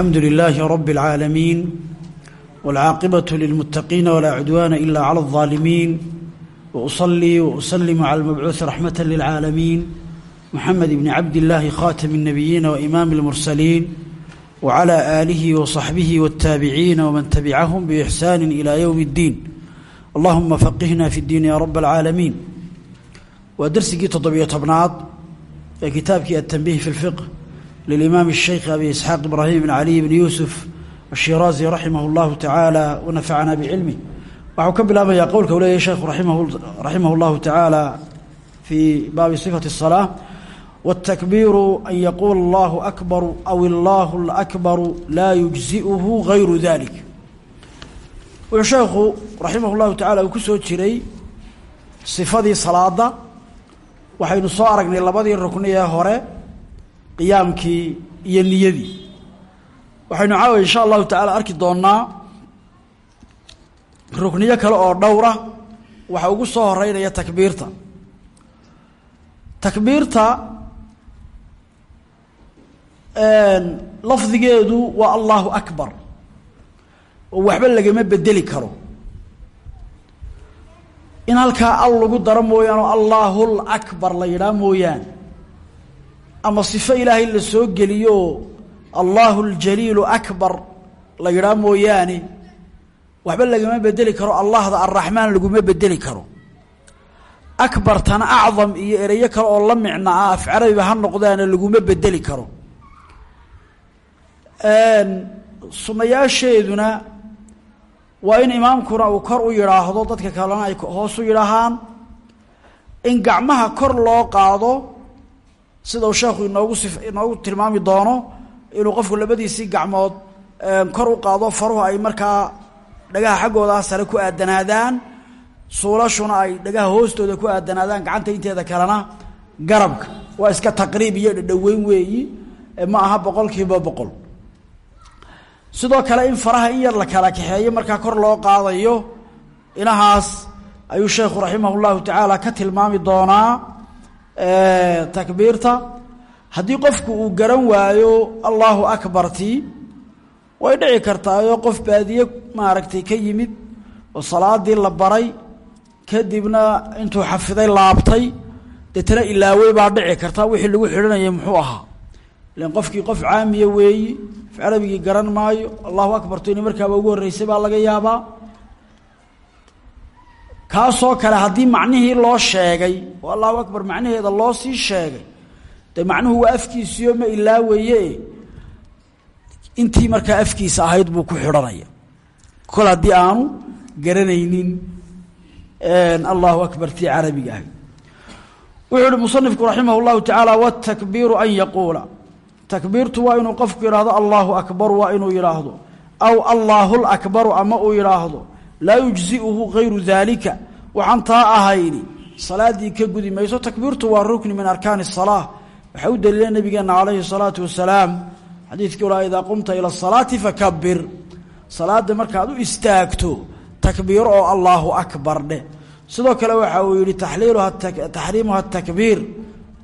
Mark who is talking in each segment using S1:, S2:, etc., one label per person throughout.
S1: الحمد لله رب العالمين والعاقبة للمتقين ولا عدوان إلا على الظالمين وأصلي وأسلم على المبعوث رحمة للعالمين محمد بن عبد الله خاتم النبيين وإمام المرسلين وعلى آله وصحبه والتابعين ومن تبعهم بإحسان إلى يوم الدين اللهم فقهنا في الدين يا رب العالمين ودرسك تضبية طبنات كتابك التنبيه في الفقه للإمام الشيخ أبي إسحاق إبراهيم بن علي بن يوسف الشيرازي رحمه الله تعالى ونفعنا بعلمه waxuu ka bilaabayaa qowlka uu leeyahy sheekhu raximah اllahu taعaalى fii baabi صifaة الصلاة والتكبير أن يقول الله أكبر أو الله الأكبر لا يجزئه غayru ذلك wuxuu sheekhu raximah اllahu taعalى uu ku soo jiray صifadii salaada waxaynu soo qiyaamkii iyo niyadii. Waxaynu caawa insha allahu tacaala arki doonnaa rukniyo kale oo dhowra waxa ugu soo horeynaya takbiirta. Takbiirta lafdigeedu waa allahu akbar. Oo waxba lagama bedeli karo. In halkaa al lagu daro mooyaane oo allaahul akbar la yidhaah mooyaane ama sifo ilaahay la soo geliyo allahu ljaliilu akbar la yidhaah mooyaane waxba lagama bedeli karo allahda arraxmaan laguma bedeli karo. Akbartana acdam iyo ereyo kale oo la micno ah af carabiba ha noqdaana laguma bedeli karo. Sunayaasheeduna waa in imaamkuna uu kor u yidhaahdo dadka kalena ay hoos u yidhaahaan. In gacmaha kor loo qaado sida uu sheekhu inoogu si inoogu tilmaami doono inuu qofku labadiisii gacmood kor u qaado faruhu ay markaa dhagaha xaggooda sare ku aadanaadaan suulashuna ay dhagaha hoostooda ku aadanaadaan gacanta inteeda kalena garabka. Waa iska taqriib iyo dhadhaweyn weeyi ma aha boqol kiiba boqol. Sidoo kale in faraha in yar la kala kaxeeyo markaa kor loo qaadayo inahaas ayuu sheekhu raximah llahu tacaala ka tilmaami doonaa takbiirta. Haddii qofku uu garan waayo allahu akbartii way dhici kartaayoo qof baadiye maaragtay ka yimid oo salaadii la baray kadibna intuu xafiday laabtay deetana ilaawey baa dhici karta wixii lagu xidhanayay muxuu ahaa. Ilan qofkii qof caamiya weeyi af carabigii garan maayo allahu akbartu inay markaaba ugu horreysay baa laga yaabaa kaasoo kale haddii macnihii loo sheegay oo allahu akbar macnaheeda loo sii sheegay dee macnuhu waa afkiisiyo ma ilaawaye intii markaa afkiisa ahayd buu ku xidhanaya. Kol haddii aanu garanaynin allahu akbar tii carabiga ahayd. Wuxuu uhi musanifku raximah اllahu tacaala wاtakbiiru an yaquula. Takbiirtu waa inuu qofku yidhaahdo allahu akbar waa inuu yidhaahdo. Aw allahu lakbaru ama uu yidhaahdo laa yujzi'uhu gayru daalika waxaan taa ahayni salaaddii ka gudi mayso takbiirtu waa rukni min arkaani الsalaa waxaa u daliila nabigeena calayhi الsalaatu wasalaam xadiidkii ulaa idaa qumta ila الsalaati fakabir salaada markaad u istaagto takbiiro oo allahu akbar dheh sidoo kale waxa uu yihi taliiluha taxriimuha اtakbiir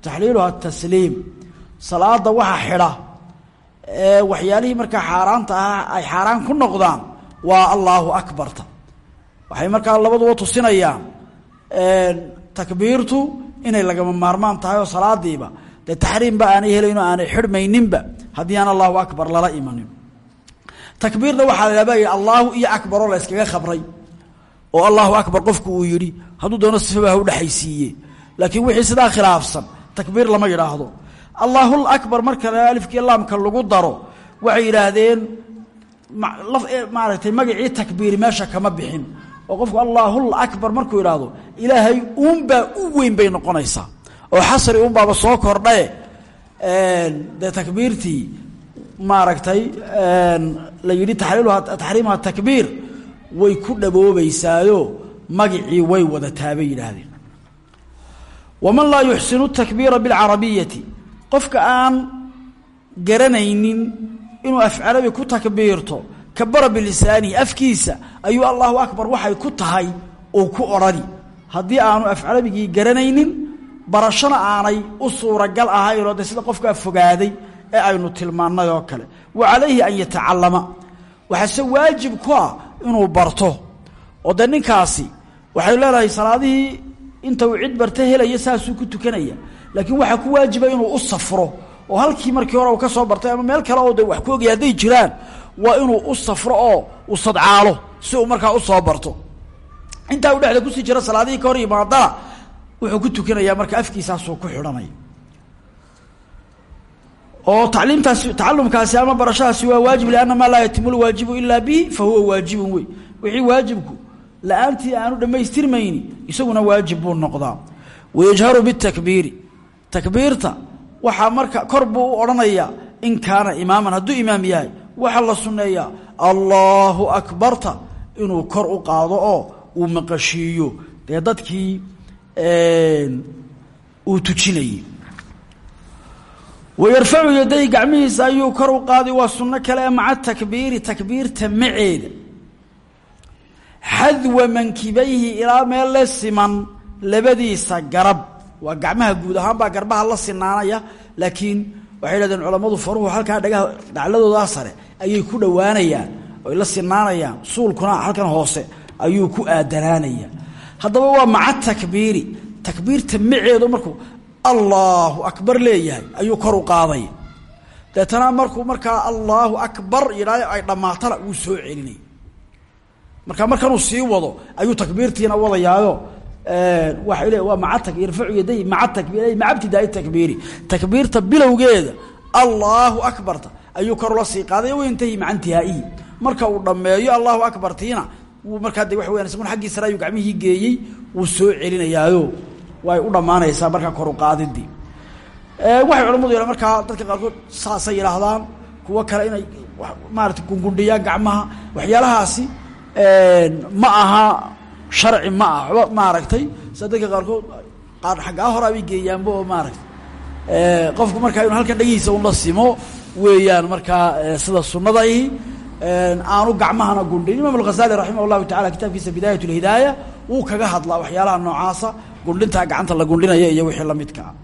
S1: taxliiluha اtasliim salaada waxa xidha ee waxyaalihii markaa xaaraanta ah ay xaaraan ku noqdaan waa allahu akbarta waxay markaa labaduba tusinayaan takbiirtu inay lagama maarmaan tahay oo salaadiiba dee taxriimba aanay helayno aanay xidhmayninba haddii aan allahu akbar lala imanin. Takbiirna waxaa laba yidhi allahu iyo akbaroo la yskaga khabray oo allahu akbar qofku uu yidhi hadduu doono sifaba ha udhexaysiiye laakiin wixii sidaa khilaafsan takbiir lama yidhaahdo. Allahul akbar marka alifkii laamka lagu daro waxay yidhaahdeen maaragtay magacii takbiiri meesha kama bixin oo qofku allaahul akbar markuu yidhaahdo ilaahay uunbaa u weyn bay noqonaysaa. Oo xasri unbaaba soo kordhae dee takbiirtii maaragtay la yidhi taxliiluha taxriimuha takbiir way ku dhaboobeysaayo magacii way wadataa bay yidhaahdeen waman laa yuxsinu takbiira bilcarabiyati qofka aan garanaynin inuu af carabi ku takbiirto kabara bilisaanihi afkiisa ayuu allahu akbar waxay ku tahay uu ku odhani haddii aanu af carabigii garanaynin barashana aanay u suuragal ahaynoo de sida qofkaa fogaaday ee aynu tilmaannay oo kale. Wa calayhi an yatacallama. Waxaase waajib ku ah inuu barto. Oo dee ninkaasi waxay leedahay salaadihii inta uu cid barta helaya saasuu ku tukanaya. Laakiin waxaa ku waajiba inuu u safro. Oo halkii markii hore uu ka soo bartay ama meel kale oo de wax ku ogaya jiraan waa inuu u safro oo u sadcaalo si uu markaa u soo barto. Intaa uu dhexda ku sii jira salaadihii ka hor yimaadana wuxuu ku tukanayaa marka afkiisaasuu ku xidhanaya oo tacliimtaasi tacalumkaasi ama barashadaasi waa waajib lianna maa laa yatimu lwaajibu ilaa bihi fa huwa waajibun wey wixii waajibku la'aantii aanu dhammaystirmayni isaguna waajib buu noqdaa. Wayajharu bitakbiiri. Takbiirta waxaa marka kor buu u odhanayaa in kaana imaaman. Hadduu imaam yahay waxaa la sunneeyaa allaahu akbarta inuu kor u qaado oo uu maqashiiyo. Dee dadkii uu tujinayey wayarfacu yaday gacmihiisa ayuu kor u qaaday. Waa sunno kale ee maca takbiiri takbiirta maceeda xadwa mankibayhi ilaa meel le siman labadiisa garab. Waa gacmaha guud ahaan baa garbaha la sinaanaya laakiin waxay dhahdeen culammadu faruhu halkaa dhagaha dhacladoodaa sare ayay ku dhowaanayaan oy la sinaanayaan suulkuna halkan hoose ayuu ku aadanaanaya. Haddaba waa maca takbiiri. Takbiirta maceedu markuu allaahu akbar leeyahay ayuu kor u qaaday. Deetana markuu markaa allaahu akbar yidhaayo ay dhammaatana wuu soo celinay marka markanuu sii wado ayuu takbiirtiina wadayaayo waay le waa maa yarfacu yaday maa takbir maca ibtidaai takbiiri. Takbiirta bilowgeeda allaahu akbarta ayuu kor ula sii qaaday wayntahi maca intihaa'ihi marka uu dhammeeyo allahu akbartiina wuu markaa de waxa weyan isaguna xaggii sare ayuu gacmihii geeyey wuu soo celinayaayo. Way u dhammaanaysaa markaa kor u qaadidii. Waxay culamadu yidhahan markaa dadka qaarkood saasay yidhaahdaan kuwo kale inay maarata gungundhiyaan gacmaha waxyaalahaasi ma aha sharci ma ah waba maaragtay sida dadka qaarkood qaar xaggaa horaa bay geeyaanba oo maaragtay qofku markaa inu halkan dhagihiisa ula simo weeyaan markaa sida sunnada ihi aanu gacmahana gundhin imaam alghazali raximah llahu tacala kitaabkiisa bidaayat lhidaaya wuu kaga hadlaa waxyaalaha noocaasa gundhintaa gacanta la gundhinaya iyo wixii lamidka ah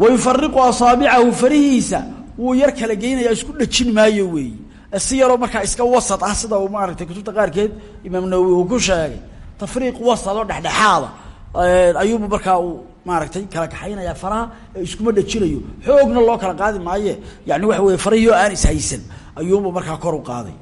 S1: wa yufariqu asaabicahu farihiisa wuu yar kala geynaya isku dhajin maayo weeyi si yaroo markaa iska wasad ah sida uu maaragtay kutubta qaarkeed imaam nawowi uu ku sheegay. Tafriiq wasad oo dhexdhexaada. Ayuubu markaa uu maaragtay kala kaxaynaya faraha ee iskuma dhajinayo xoogna loo kala qaadi maaye. Yani waxa weye farahii oo aan ishaysan ayuubu markaa kor u qaaday.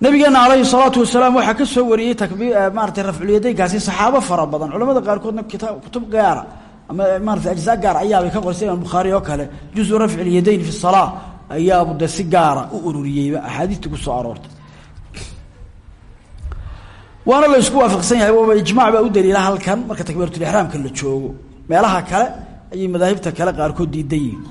S1: Nabigeena alayhi salaatu wasalaam waxaa ka soo wariyey takbi maaratay rafculyadaynkaasi saxaabo fara badan. Culamada qaarkoodna kitaab kutub gaara ama maarata ajzaa gaar ayaabay ka qorsay imaam oo kale. Juzu rafci fi salaa ayaabu de si gaara u ururiyeyba axaadiistii ku soo aroortay. Waana la isku waafaqsan yahay waaba ijmaac baa u daliila halkan marka takbiiratulixraamka la joogo. Meelaha kale ayay madaahibta kale qaarkood diidan yihiin.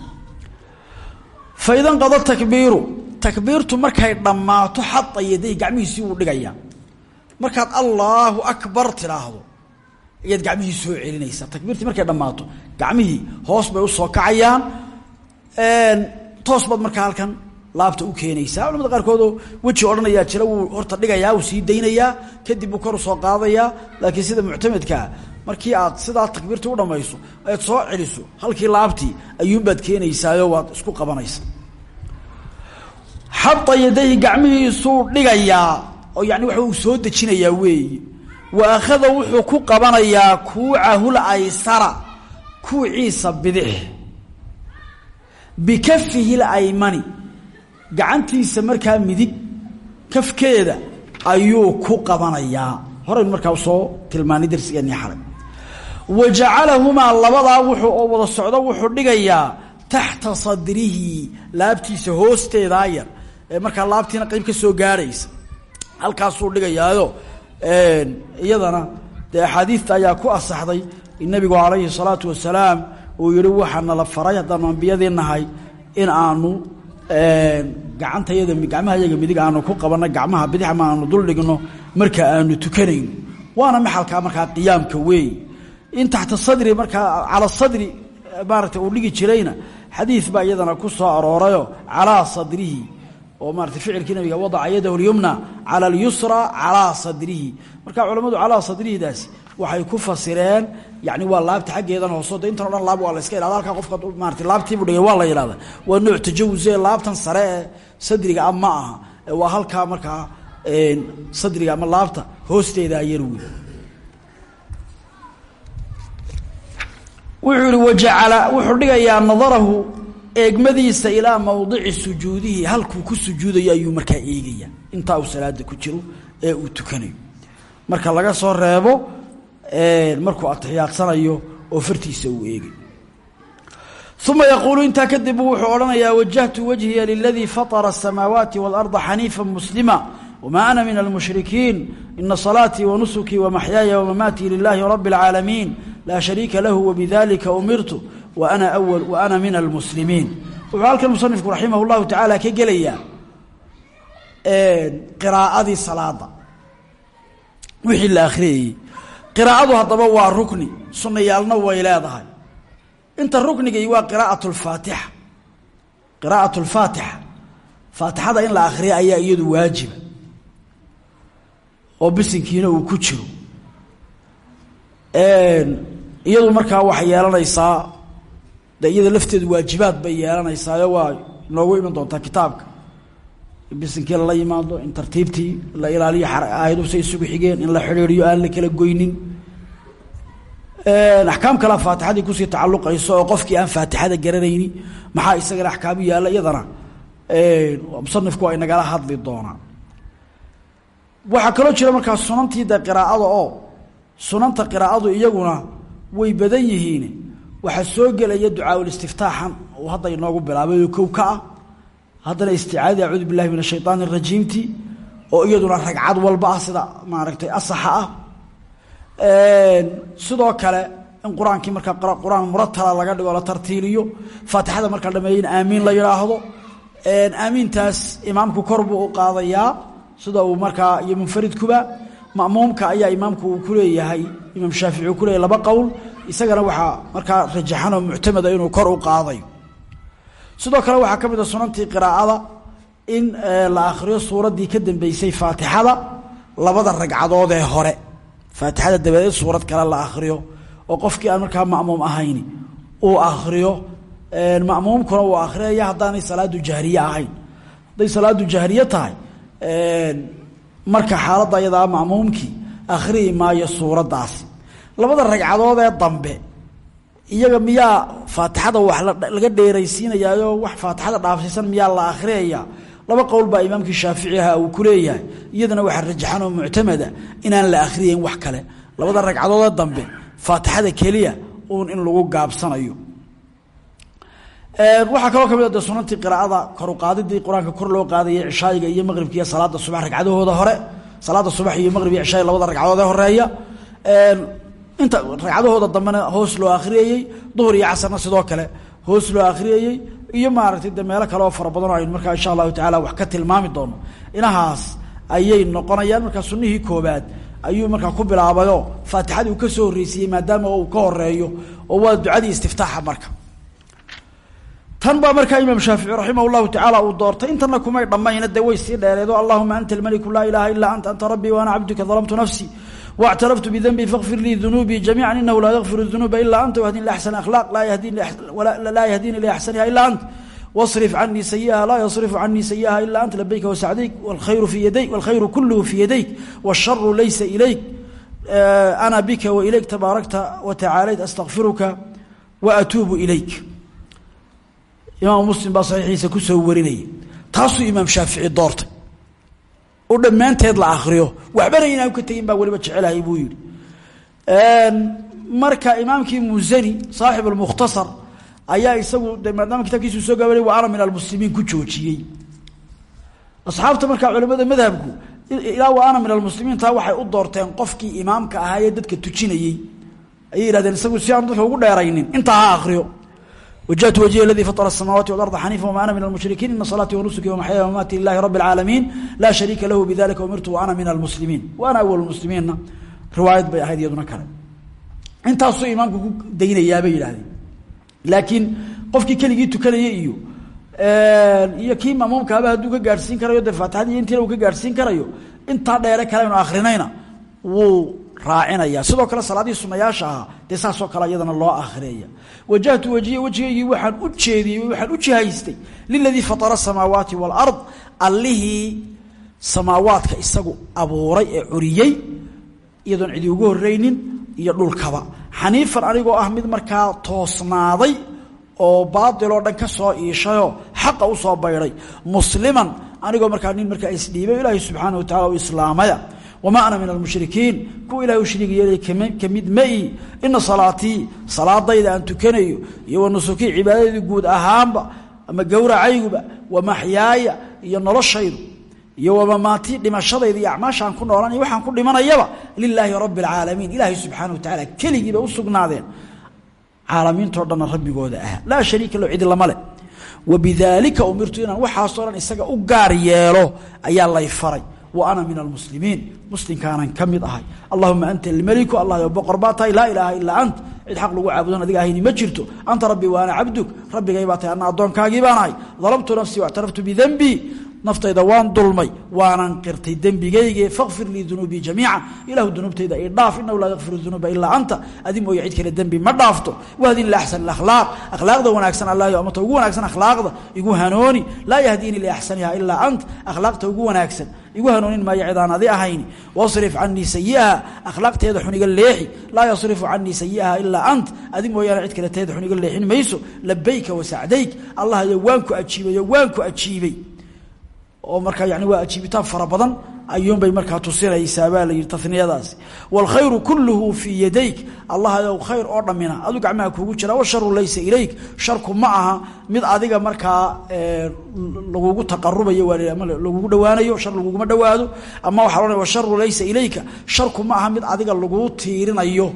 S1: Fa ida nqada takbiiru takbiirtu markay dhammaato xada yaday gacmihiisii uu dhigayaa. Markaad akbar tidhaahdo ayaad gacmihii soo celinaysaa. Takbiirtii markay dhammaato gacmihii hoos bay u soo kacayaan toos baad markaa halkan laabta u keenaysaa. Culamada qaarkoodoo weji odhanayaa jira wuu horta dhigayaa uu sii daynayaa kadib buu kor u soo qaadayaa. Laakiin sida muctamedkaa markii aad sidaa takbiirta u dhamayso aad soo celiso halkii laabtii ayuunbaad keenaysaayo waad isku qabanaysa xada yadayhi gacmihiisuu dhigayaa oo yani waxa uu soo dejinayaa weeye wa akhada wuxuu ku qabanayaa kuucahul aysara kuuciisa bidix bikafihi laymani gacantiisa markaa midig kafkeeda ayuu ku qabanayaa. Horaynu markaa u soo tilmaanay darsigeennii xalay wa jacalahumaa labadaa wuxuu wada socdo wuxuu dhigayaa taxta sadrihi laabtiisa hoosteedaa yar. Ee markaa laabtiina qeyb ka soo gaadhaysa halkaasuu dhigayaayo iyadana dee axaadiidta ayaa ku asaxday. In nabigu calayhi salaatu wasalaam uu yihi waxaa nala faray haddaanu ambiyadii nahay in aanu gacanta yada gacmaha midig aanu ku qabanno gacmaha bidix ma aanu dul dhigno marka aanu tukanayno waana maxalkaa markaa qiyaamka weey in taxta sadri markaa cala sadri maaragtay uu dhigi jirayna xadiid baa iyadana ku soo aroorayo calaa sadrihi oo maarata ficilkii nabiga wadaca yadahu lyumna cala alyusra calaa sadrihi. Marka culamadu calaa sadrihidaasi waxay ku fasireen yani waa laabta xaggeedan hooso de intan o laab waa la iska ilada halkaa qofka maarata laabtiibu dhigay waa la yidhahda waa nooc tajawuse laabtan sare sadriga a aha. Waa halkaa markaa sadriga ama laabta hoosteeda ayar wey wuxuu yihi wuxuu dhigayaa nadarahu eegmadiisa ilaa mawdici sujuudihi halkuu ku sujuudayo ayuu markaa eegaya. Intaa uu salaada ku jiro ee uu tukanayo. Marka laga soo reebo markuu atixyaadsanayo oo fartiisa uu eegay. Uma yaquulu intaa kadib wuxuu odhanayaa wajahtu wajhiya liladii fatara asamaawaati waalarda xaniifa muslima wma ana min almushrikiin ina salaatii wanusukii wamaxyaaya wamamaatii lilaahi rabi اlcaalamiin laa shariika lahu wabidalika umirtu waana awal wa ana min almuslimiin wuxuu halkan musanifku raximah llahu tacaala ka gelayaa qiraa'adii salaada. Wixii la akhriyayey qiraa'adu haddaba waa rukni sunayaalna way leedahay. Inta ruknigii waa qiraa'at lfaatixa qiraa'at lfaatixa faatixada in la akriya ayaa iyadu waajiba. Oo bisinkiina uu ku jiro. Iyadu markaa de iyada waajibaad bay yeelanaysaa waa inoogu iman doontaa kitaabka. In bisinkii lala yimaado in tartiibtii la ilaaliyo aayadu say isugu xigeen in la xidhiiriyo aan la kala goynin. Axkaam kalea faatixadii ku sii tacalluqayso oo qofkii aan faatixada garanayni maxaa isagana axkaamu yaalla iyadana? Musanifku waa inagala hadli doonaa. Waxaa kaloo jira markaa sunantii de qiraa'ada oo sunanta qiraa'adu iyaguna way badan yihiin waxaa soo gelaya ducaaul-istiftaaxan uu hadda inoogu bilaabay oo kow ka ah. Haddana isticaadii acuudu billahi min ashaytaan arajiimti oo iyaduna ragcad walba ah sida maaragtay asaxa ah. Sidoo kale in qur'aankii markaa qur'aan laga dhigo la tartiiliyo faatixada marka in aamiin la yidhaahdo aamiintaas imaamku kor u qaadayaa sida uu markaa iyo munfaridkuba ma'muumka ayaa imaamku ku leeyahay imaam shaafici uu ku leeyahay laba qowl isagana waxaa markaa rajaxan oo inuu kor u qaadayo sidoo kale waxaa ka mid qiraa'ada in la akhriyo suuraddii ka dambeysay faatixada labada ragcadood ee hore. Faatixada dabadeed suurad kale la akhriyo oo qofkii aan markaa ma'muum ahayni uu akhriyo ma'muumkuna uu akhriyaya haddaanay salaadu jahriye ahayn. Hadday salaadu jahriye tahay marka xaaladda ayadaa ma'muumkii maayo suuraddaasi labada ragcadood ee dambe iyaga miyaa faatixada wax laga dheeraysiinayaayo wax faatixada dhaafsiisan miyaa la akhriyayaa laba qowl baa imaamkii shaafici aha uu ku leeyahay iyadana waxaa rajaxan oo muctamada inaan la akhriyeyn wax kale. Labada ragcadoodee dambe faatixada keliya uun in lagu gaabsanayo. Waxaa kaloo ka mid a de sunantii qiraa'ada koruqaadidii qur'aanka kor loo qaadayay cishaayiga iyo maqribka iyo salaada subax ragcadahooda hore salaada subax iyo maqrib iyo cishaay labada ragcadood ee horreeya inta ragcadahooda dambena hoos loo akhriyayey duhur iyo casarna sidoo kale hoos loo akhriyayey iyo maaragtay de kale oo fara badanoo aynu markaa insha allahu tacaala wax ka tilmaami doono. Inahaas ayay noqonayaan markaa sunihii koobaad ayuu markaa ku bilaabayoo faatixadii uu ka soo horreysiiyey maadaama uu ka horeeyo oo waa ducadii istiftaaxa marka. Tan baa markaa imaam shaafici raximah llahu uu doortay intana kumay dhammayna dee way sii dheereedo. Allahuma anta almaliku laa ilaaha ilaa anta anta rabbii waana cabduka dalamtu nafsii واعترفت بذنبي فاغفر لي ذنوبي جميعا إنه لا يغفر الذنوب إلا أنت واهدني لأحسن أخلاق لا يهديني لا يهديني لأحسنها إلا أنت واصرف عني سيئها لا يصرف عني سيئها إلا أنت لبيك وسعديك والخير في يديك والخير كله في يديك والشر ليس إليك أنا بك وإليك تباركت وتعاليت أستغفرك وأتوب إليك إمام مسلم baa صaxiixiisa ku soo warinaya taasuu imaam shaafici doortay oo dhammaanteed la akriyo waxbana inaan ka tegin baa weliba jecelahay buu yihi marka imaamkii musani saaxib اlmukhtasar ayaa isagu maadaama kitaabkiisu soo gaabay wa ana min almuslimiin ku joojiyey. Asxaabta markaa culamada madhabku ilaa wa ana min almuslimiin taa waxay u doorteen qofkii imaamka ahaa ee dadka tujinayey. Ayay yihahdeen isagu si aan dadka ugu dheeraynin intaa ha akriyo wajahtu wajhiya aladii faطra الsamaawaati walarda xaniifa wma ana min almushrikiin ina salaatii wanusuki wamaxyaaya wamaati lilahi rabi اlcaalamiin laa shariika lahu bidalika umirtu wa ana min almuslimiin wa ana awal muslimiinna riwaayad bay ahayd iyaduna kale intaasuu imaamku ku daynayaa bay yidhahdeen laakiin qofkii keligii tukanaya iyo iyo kii mamuumkaaba hadduu ka gaadhsiin karayo dee faatixadii intiina uu ka gaadhsiin karayo intaa dheere kale aynu akrinayna wuu raacinaya sidoo kale salaadihii sunayaasha ahaa dee saasoo kale iyadana loo akhriyaya wajahtu wajiya wejigaygii waxaan u jeediyey waxaan u jihaystay liladii fatara asamaawaati waalard allihii samaawaadka isagu abuuray ee curiyey iyadoon cidi ugu horreynin iyo dhulkaba. Xaniifan anigoo ah mid markaa toosnaaday oo baatiloo dhan ka soo iishayoo xaqa u soo baydhay musliman anigoo markaa nin markaa isdhiibay ilaahay subxaana wa tacala islaamaya wamaa ana min almushrikiin kuwa ilahay u shariig yeelay ka mid ma-i ina salaatii salaadayda aan tukanayo iyo wa nusukii cibaadadii guud ahaanba ama gowracayguba wa maxyaaya iyo noloshaydu iyo wamamaatii dhimashadayda iyo acmaashaan ku noolanay waxaan ku dhimanayaba lilaahi rabbi alcaalamiin ilaahay subxaana wa tacaala keligiiba u sugnaadeen caalamiintao dhanna rabbigooda ah laa shariika lo cidi lama leh wabidaalika umirtu inaan waxaasoo dhan isaga u gaar yeelo ayaa lay faray ana min almuslimiin muslimkaanan ka mid ahay. Anta almeliku allah yo boqor baa tahay laa ilaaha ilaa ant. Cid xaq lagu caabudan adiga ahayni ma jirto. Rabbi wa ana cabduk. Rabbigay baa tahay anna addoonkaagii baan ahay. Dalamtu nafsii wactaraftu bidanbii naftayda waan dulmay waanan qirtay dembigayge fakfir lii dunuubii jamiica. Ilahu dunuubtayda i dhaaf inahu laa yakfiru dunuuba ilaa anta. Adi mooye cid kale dembi ma dhaafto. Wahdini liaxsani akhlaaq akhlaaqda wanaagsan allahy amata ugu wanaagsan akhlaaqda. Igu hanooni. Laa yahdiini liaxsaniha ilaa ant akhlaaqta ugu wanaagsan. Igu hanoonin maayo cidaan adi ahayni. Wasrif canii sayiaha akhlaaqteeda xuniga leexi. Laa yasrifu canii sayiaha ilaa ant adi mooyaane cid kale teeda xuniga leexin mayso. Labayka wasacdayk allah yo waan ku ajiibayo waan ku ajiibay oo markaa yani waa ajiibitaan fara badan ayuunbay markaa tusinaysaa baa la yidhi taniyadaasi wاlkhayru kuluhu fii yadayk allah ow khayr oo dhammina. Adu gacmaha kuugu jira washaru laysa ilayk. Sharku ma aha mid adiga markaa lagugu taqarubayo lagugu dhawaanayo shar laguguma dhawaado. Ama waxaa lohanaya washaru laysa ilayka. Sharku ma aha mid adiga laguu tiirinayo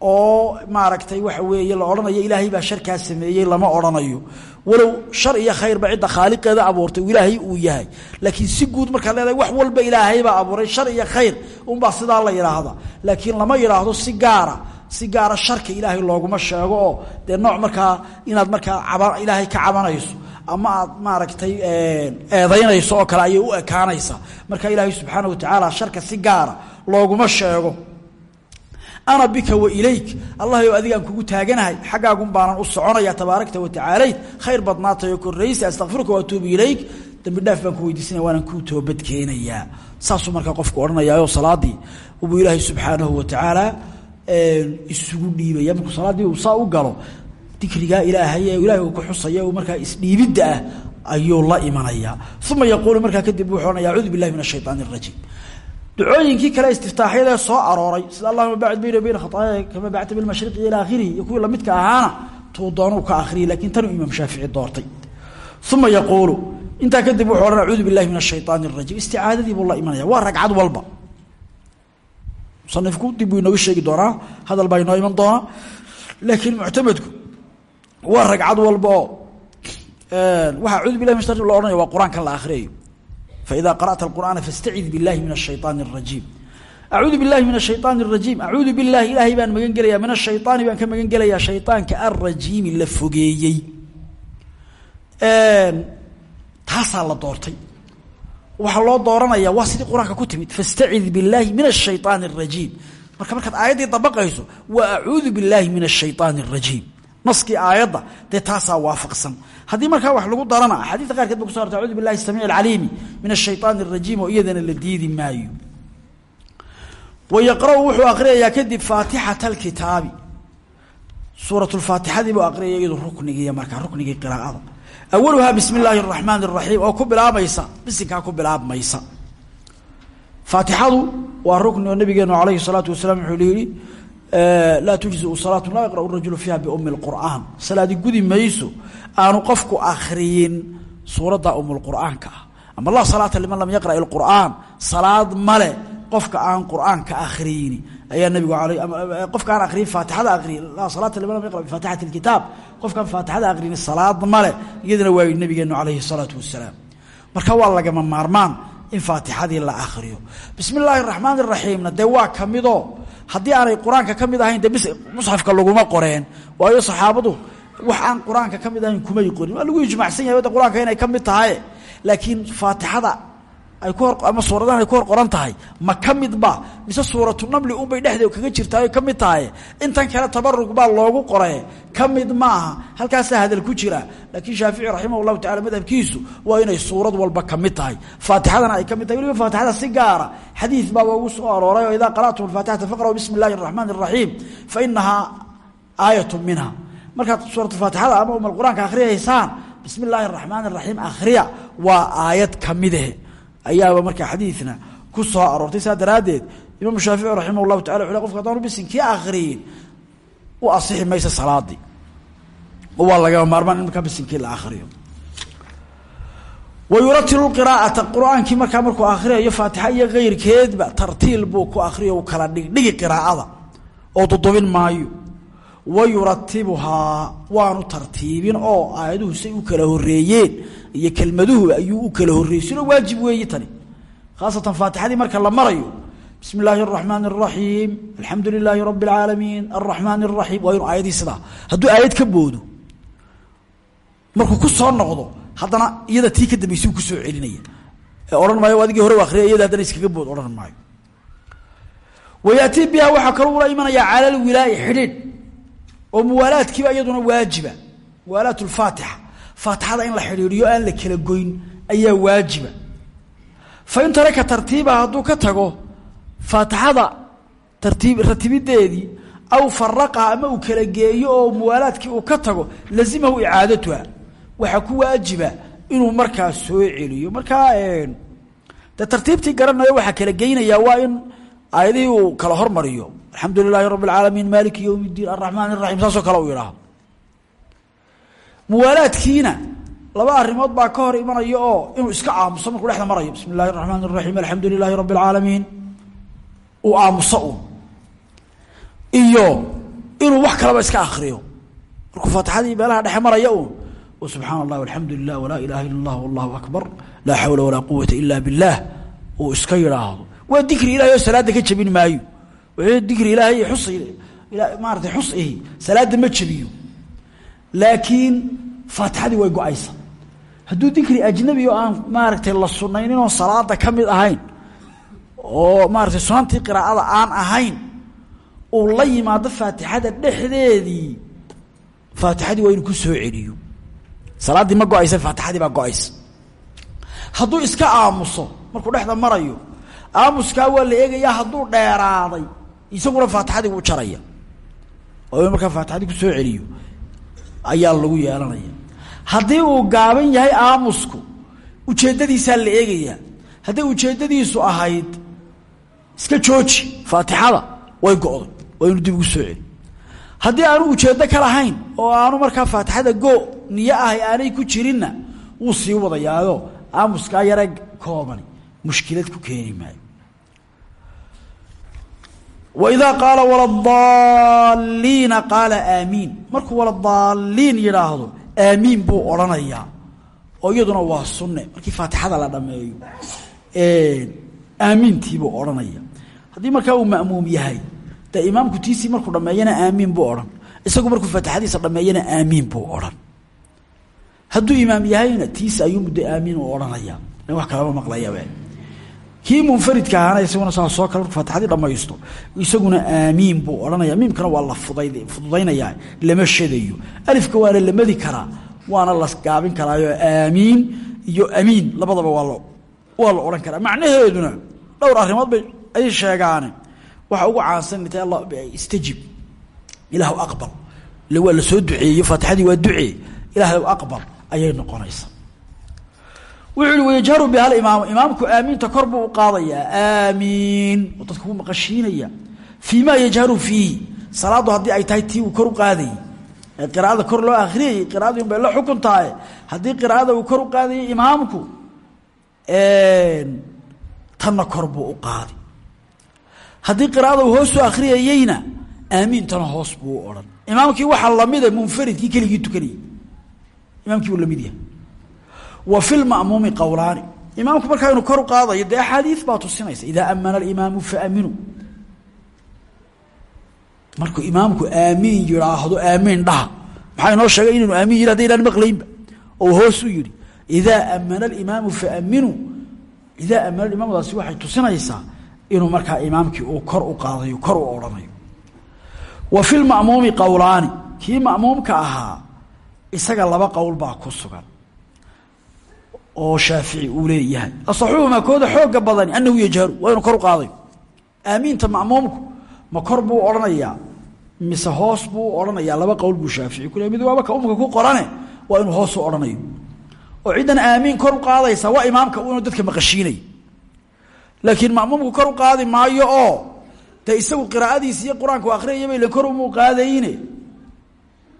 S1: oo maaragtay waxa weeye la odhanayo ilaahay baa sharkaa sameeyey lama odhanayo. Walow shar iyo khayrba cidda khaaliqeeda abuurtay ilaahay uu yahay. Laakiin si guud markaad leedahay wax walba ilaahaybaa abuuray shar iyo khayr unbaa sidaa la yidhaahda laakiin lama yidhaahdo si gaara si gaara sharka ilaahay looguma sheego oo dee nooc markaa inaad markaa aba ilaahay ka cabanayso ama aad maaragtay eedaynayso oo kale ayay u ekaanaysaa. Marka ilaahay subxaana wa tacaala sharka si gaara looguma sheego ana bika wa ilayk allahayow adigaan kugu taaganahay xaggaagun baanan u soconaya tabaarakta wa tacaalayt khayr badnaatay oo korraysa astakfiruka wa atuubu ilayk dambi dhaaf baan ku weydiisanaya waanan kuu toobadkeenayaa saasuu markaa qofku odhanayaayo salaadii ubuu ilaahay subxaanahu wa tacaala isugu dhiibaya markuu salaaddii uu saa u galo dikrigaa ilaahay ee ilahay uu ku xusaya uu markaa isdhiibidda ah ayuu la imanayaa uma yaquulu markaa kadib wuxuu odhanaya acuudu billahi min ashayطaan الrajiim ducooyinkii kale istiftaaxyadee soo arooray sida allahuma bacid bayna bayna khataaya kama bacta bilmashriqi ila akhirihi iyo kuwii lamidka ahaana tuu doonuu ka akhriyay lakiin tanuu imaam shaafici doortay uma yaquulu intaa kadib wuxuu odhan acuudu billahi min ashayطaan الrajiim isticaadadii buu la imanaya waa ragcad walba musanifku dib buu inooga sheegi doonaa hadal baa inoo iman doonaa laakiin muctamadku waa ragcad walba oo waxaa acuudu billahi min shaytan lo odhanaya waa qur-aankan la akhriyayo فإdا قرأت القرآن فاsتعiذ باللahi miن الشhayطاaن الرaجيم أعuudu بالlahi miن الشhayطاaن الرaجيم أعuudu بالlahi ilaahay baan magan gelaya min الشhayطاani baan ka magan gelaya shayطaanka الrajiimi la fogeeyey taasaa la doortay waxaa loo dooranaya waa sidii qur-aanka ku timid فاsتعiذ بالlahi min الشhayطاaن الرaجيم marka markaad aayaddii dabaqayso waa أعuudu بالlahi min الشhayطاaن الرaجيم naskii aayadda dee taasaa waafaqsan haddii markaa wax lagu darana axaadiista qaarkeed ba kuso arta acuudu billahi الsamiic الcaliimi min الshayطaan الrajiim oo iyadana la diidi maayo wa yaqra'u wuxuu akhriyayaa kadib faatixata اlkitaabi suuraة اlfaatixadii buu akhriyaya iyadu ruknigiiy markaa ruknigii qiraa'ada awaluhaa bismi اllaahi الraxmaan الraxiim oo ku bilaabaysa bisinkaa ku bilaabmaysa faatixadu waa rukni oo nabigeenu alayhi الsalaatu wasalaam wuxuu yihi laa tujziu salaatu laa yaqra'u rajulu fiiha biumi lqur'aan salaadi gudi mayso aanu qofku akhriyin suuradda umulqur'aanka ah. Ama laa salaata liman lam yaqra' ilqur'aan salaad male qofka aan qur'aanka akriyini ayaa nabigu qofka aan akriyin faatixada akriyin laa salaata liman lam yaqra' bifaatixati ilkitaab qofkaan faatixada akriyini salaad male iyadana waa nabigeennu calayhi salaatu wasalaam marka waa lagama maarmaan in faatixadii la akhriyo. Bismi illaahi raxmaani raxiimna dee waa kamidoo haddii aanay qur'aanka ka mid ahayn de musxafka laguma qoreen. Waayo saxaabadu wax aan qur'aanka ka mid ahayn kumay qorin. Waa lagu ijmacsan yahay wadda qur'aanka inay ka tahay laakiin faatixada ay ku hor ama suuradahan ay ku qoran tahay ma ka ba? Mise suuratu namli unbay dhexdeed kaga jirtaa ay ka mid tahay? Intan kale tabarug baa loogu qoray. Ka maaha. Halkaasaa hadal ku jira. Laakiin shaafici raximah llahu tacala madhabkiisu waa inay suurad walba ka tahay. Faatixadana ay ka tahay. Faatixada si gaara. Xadiid ugu soo arooray oo idaa qara'tum alfaatixata faqra'uu bismi illahi fa inahaa aayatu minha. Markaad suuratulfaatixada ama umal qur'aanka akhriyaysaan bismi illaahi akhriya. Waa aayad kamidahe ayaaba markaa xadiidna ku soo aroortay saa daraaddeed imaamu shaafici raximah llahu tacala wuxu qofka haddaanu bisinkii akhriyin u asixi maysa salaadii oo waa lagama maarmaan in la akhriyo. Wa yuratilu qiraa'ata qur'aankii markaa markuu akhriyayo faatixa iyo keyrkeedba tartiil buu ku akhriyo u kala dhigdhigi qiraa'ada oo dudubin maayo. Wa yuratibuhaa waanu tartiibin oo aayaduhu say u kala horeeyeen iyo kelmaduhu ayuu u kala horreysin oo waajib weeyi tani. Khaasatan faatixadii marka la marayo bismi illaahi araxmaan araxiim alxamdu lilaahi rabi alcaalamiin araxmaan araxiim waa inu aayadii sidaa. Hadduu aayad ka ku soo noqdo haddana iyada tii ka dambeysay uu ku soo celinaya. Ee maayo adigii hore akriya iyada haddana iskaga bood odhan maayo. Wayatii biha waxaa kaloo ula imanayaa cala lwilaai xidhiidh oo muwaalaadkiiba iyaduna waajiba. Muwaalaat lfaatixa faatixada in la xidhiidhiyo aan la kala goyn ayaa waajiba fa in taraka tartiiba hadduu ka tago faatixada tartiib ratibideedii aw faraqaha ama uu kala geeyo oo muwaalaadkii uu ka tago lazimahu icaadatuha waxaa ku waajiba inuu markaa soo celiyo markaa dee tartiibtii garanayo waxaa kala geynayaa waa in aayadihii uu kala hormariyo alxamdu lilaahi rabi alcaalamiin maliki yowm اddiin araxmaan الraxiim saasoo kale uu yidhaaho muwaalaadkiina laba arrimood baa ka hor imanaya oo inuu iska aamuso markuu dhexda marayo bismi اllahi الraxmaan الraxiim alxamdu lilaahi rabi اlcaalamiin uu aamuso un iyo inuu wax kaleba iska akriyo markuu faatixadii meelaha dhexe maraya un oo subxaana allah alxamdu lilah walaa ilaha ila اllah wallahu akbar laa xawla walaa quwata ila biاllah uu iska yidhaahdo waa dikri ilahay oo salaada ka jebin maayo wixii dikri ilaahay xus maarata xus ihi salaada ma jebiyo laakiin faatixadii way go'aysa. Hadduu dikri ajnabi oo aan maaragtay la sunaynin oo salaada ka mid ahayn oo maaratay sunantii qiraa'ada aan ahayn uu la yimaado faatixada dhexdeedii faatixadii waa inuu ku soo celiyo. Salaaddii ma go'aysa faatixadii baa go'aysa. Iska aamuso markuu dhexda marayo aamuskaa waa la eegayaa hadduu dheeraaday isaguna faatixadii wuu jaraya. Oo in markaa faatixadii ku soo celiyo ayaa lagu yeelanaya. Haddii uu gaaban yahay aamusku ujeeddadiisaa la eegayaa hadday ujeeddadiisu ahayd iska jooji faatixada way go-day waa inuu dib ugu soo celi haddii aanu ujeeddo ka lahayn oo aanu markaa faatixada go niyo ahay aanay ku jirinna wuu sii wadayaayo aamuskaa yare koobani mushkilad ku keeni maayo waidaa qaala waladaliina qaala aamiin markuu waladaliin yidhaahdo aamiin buu odhanayaa oo iyaduna waa sunne markii faatixada la dhameeyo aamiintiibuu odhanaya haddii markaa uu ma'muum yahay dee imaamku tiisii markuu dhameeyana aamiin buu odhan isagu markuu faatixadiisa dhameeyana aamiin buu odhan hadduu imaam yahayna tiisa ayuu muddo aamiin u odhanaya wax kalama maqlayabe kii munfaridka ahaana isaguna saa soo kale marku faatixadii dhamaysto isaguna aamiin buu odhanaya. Miimkana waa la fududaynayaa lama shadayo alifka waana la madi karaa waana la gaabin karaayo aamiin iyo amiin. Labadaba waa waa la odhan karaa. Macnaheeduna dhowr arrimood bay ay sheegaane. Waxa ugu caansan istajib. Ilaahu aqbal. Ile waa la soo duceeyey faatixadii waa ducee ilaahay aqbal ayay noqonaysaa wuxuu yihi wayajharu biha alimaamu. Imaamku aamiinta kor buu u qaadayaa. Aamiin. Oo dadka wuu maqashiinaya. Fii ma yajharu fiihi ay tahay tii uu kor u qaadayey. Ee kor loo akhriyayey qiraadii un bay la xukun tahay. Haddii uu kor u qaadayay imaamku tanna kor buu u qaaday. Haddii qiraa'ada uu hoos u akhriyayeyna aamiintana hoos buu u odhan. Imaamkii waxaa lamida munfaridkii keligii tukanayay imaamkii yahay wa fi lma'muumi qowlaani imaamku markaa inuu kor u qaadayo dee axaadiis tusinaysa. Idaa amana alimaamu faaminuu markuu imaamku aamiin yidhaahdo aamiin dhaha. Maxaa inoo sheegay inaynu aamin yiri hadaynaan maqlaynba? Oo hoos u yidhi idaa amana alimaamu faaminuu idaa amana imaamdaasi waxay tusinaysaa inuu markaa imaamkii uu kor u qaadayo kor u odhanayo wa fi lma'muumi qowlaani kii ma'muumka ahaa isaga laba qowl baa ku sugan oo shaafici uu leeyahay. Asaxuhumaa kooda xooga badani anahu yajharu waa kor u qaadayo aamiinta ma kor buu odhanayaa mise hoos buu odhanayaa? Laba qowl buu shaafici ku le mid ka umka ku qorane waa inuu hoos u odhanayo. Oo ciddan aamiin kor u qaadaysa waa imaamka inuu dadka maqashiinayo laakiin ma'muumku kor u qaadi maayo oo dee isagu qiraa'adiisa iyo qur'aanka u akhriyayaba kor umuu qaadayne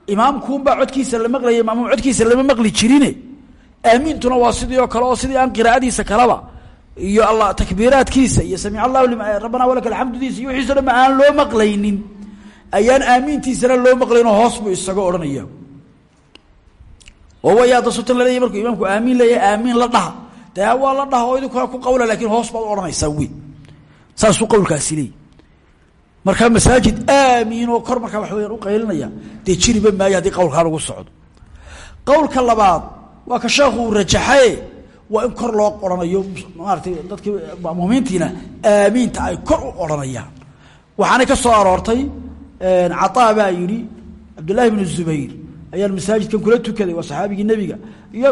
S1: imaamkuunbaa codkiisa la maqlaya mamuum codkiisa lama maqli jirine aamiintuna waa sidii oo kale oo sidii aan qiraa'adiisa kalaba iyo alla takbiiraadkiisa iyo samic allahu lima rabbana walaka alxamdudiisa iyo wixiiso dhan aan loo maqlaynin. Ayaan aamiintiisana loo maqlayn oo hoos buu isaga odhanaya oo way hadda sutan markuu imaamku aamiin leeyahay aamiin la dhaha. Dee waa la dhaha oo idinkuna ku qawla laakiin hoos baad u odhanaysaa wey saasuu qawlkaasi leeyahy markaa masaajid oo kor markaa waxa weyaan u qaylinaya dee jiriba maayo haddii qawlkaa lagu socdo. Qowlka labaad waa ka sheekhu uu rajaxaye in kor loo odhanayo maaratay dadkii mumiintiina aamiinta ay kor u odhanayaan waxaanay ka soo aroortay cataa baa yidhi cabdullaahi bnu zubayr. Ayaan masaajidkan kula tukaday waa saxaabigii nebiga. Iyo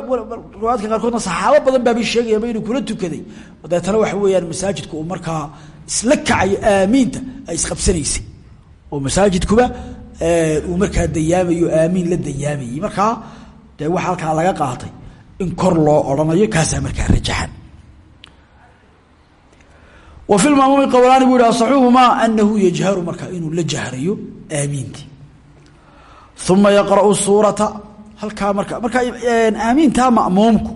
S1: riwaayadka qaarkoodna saxaabo badan baabay sheegayaba inuu kula tukaday. Deetana waxa weeyaan masaajidku markaa isla kacayo aamiinta ay isqabsanaysay. Oo masaajidkuba uu markaa dayaamayo aamiin la dayaamayey markaa dee waxa halkaa laga qaatay in kor loo odhanayo kaasaa markaa rajaxan. Wa fi lmaamuumi qowlaani buu yihi asaxuhumaa anahu yajharu markaa inuu la jahrayo aamiintii uma yaqra'u suurata halkaa marka markaa aamiintaa ma'muumku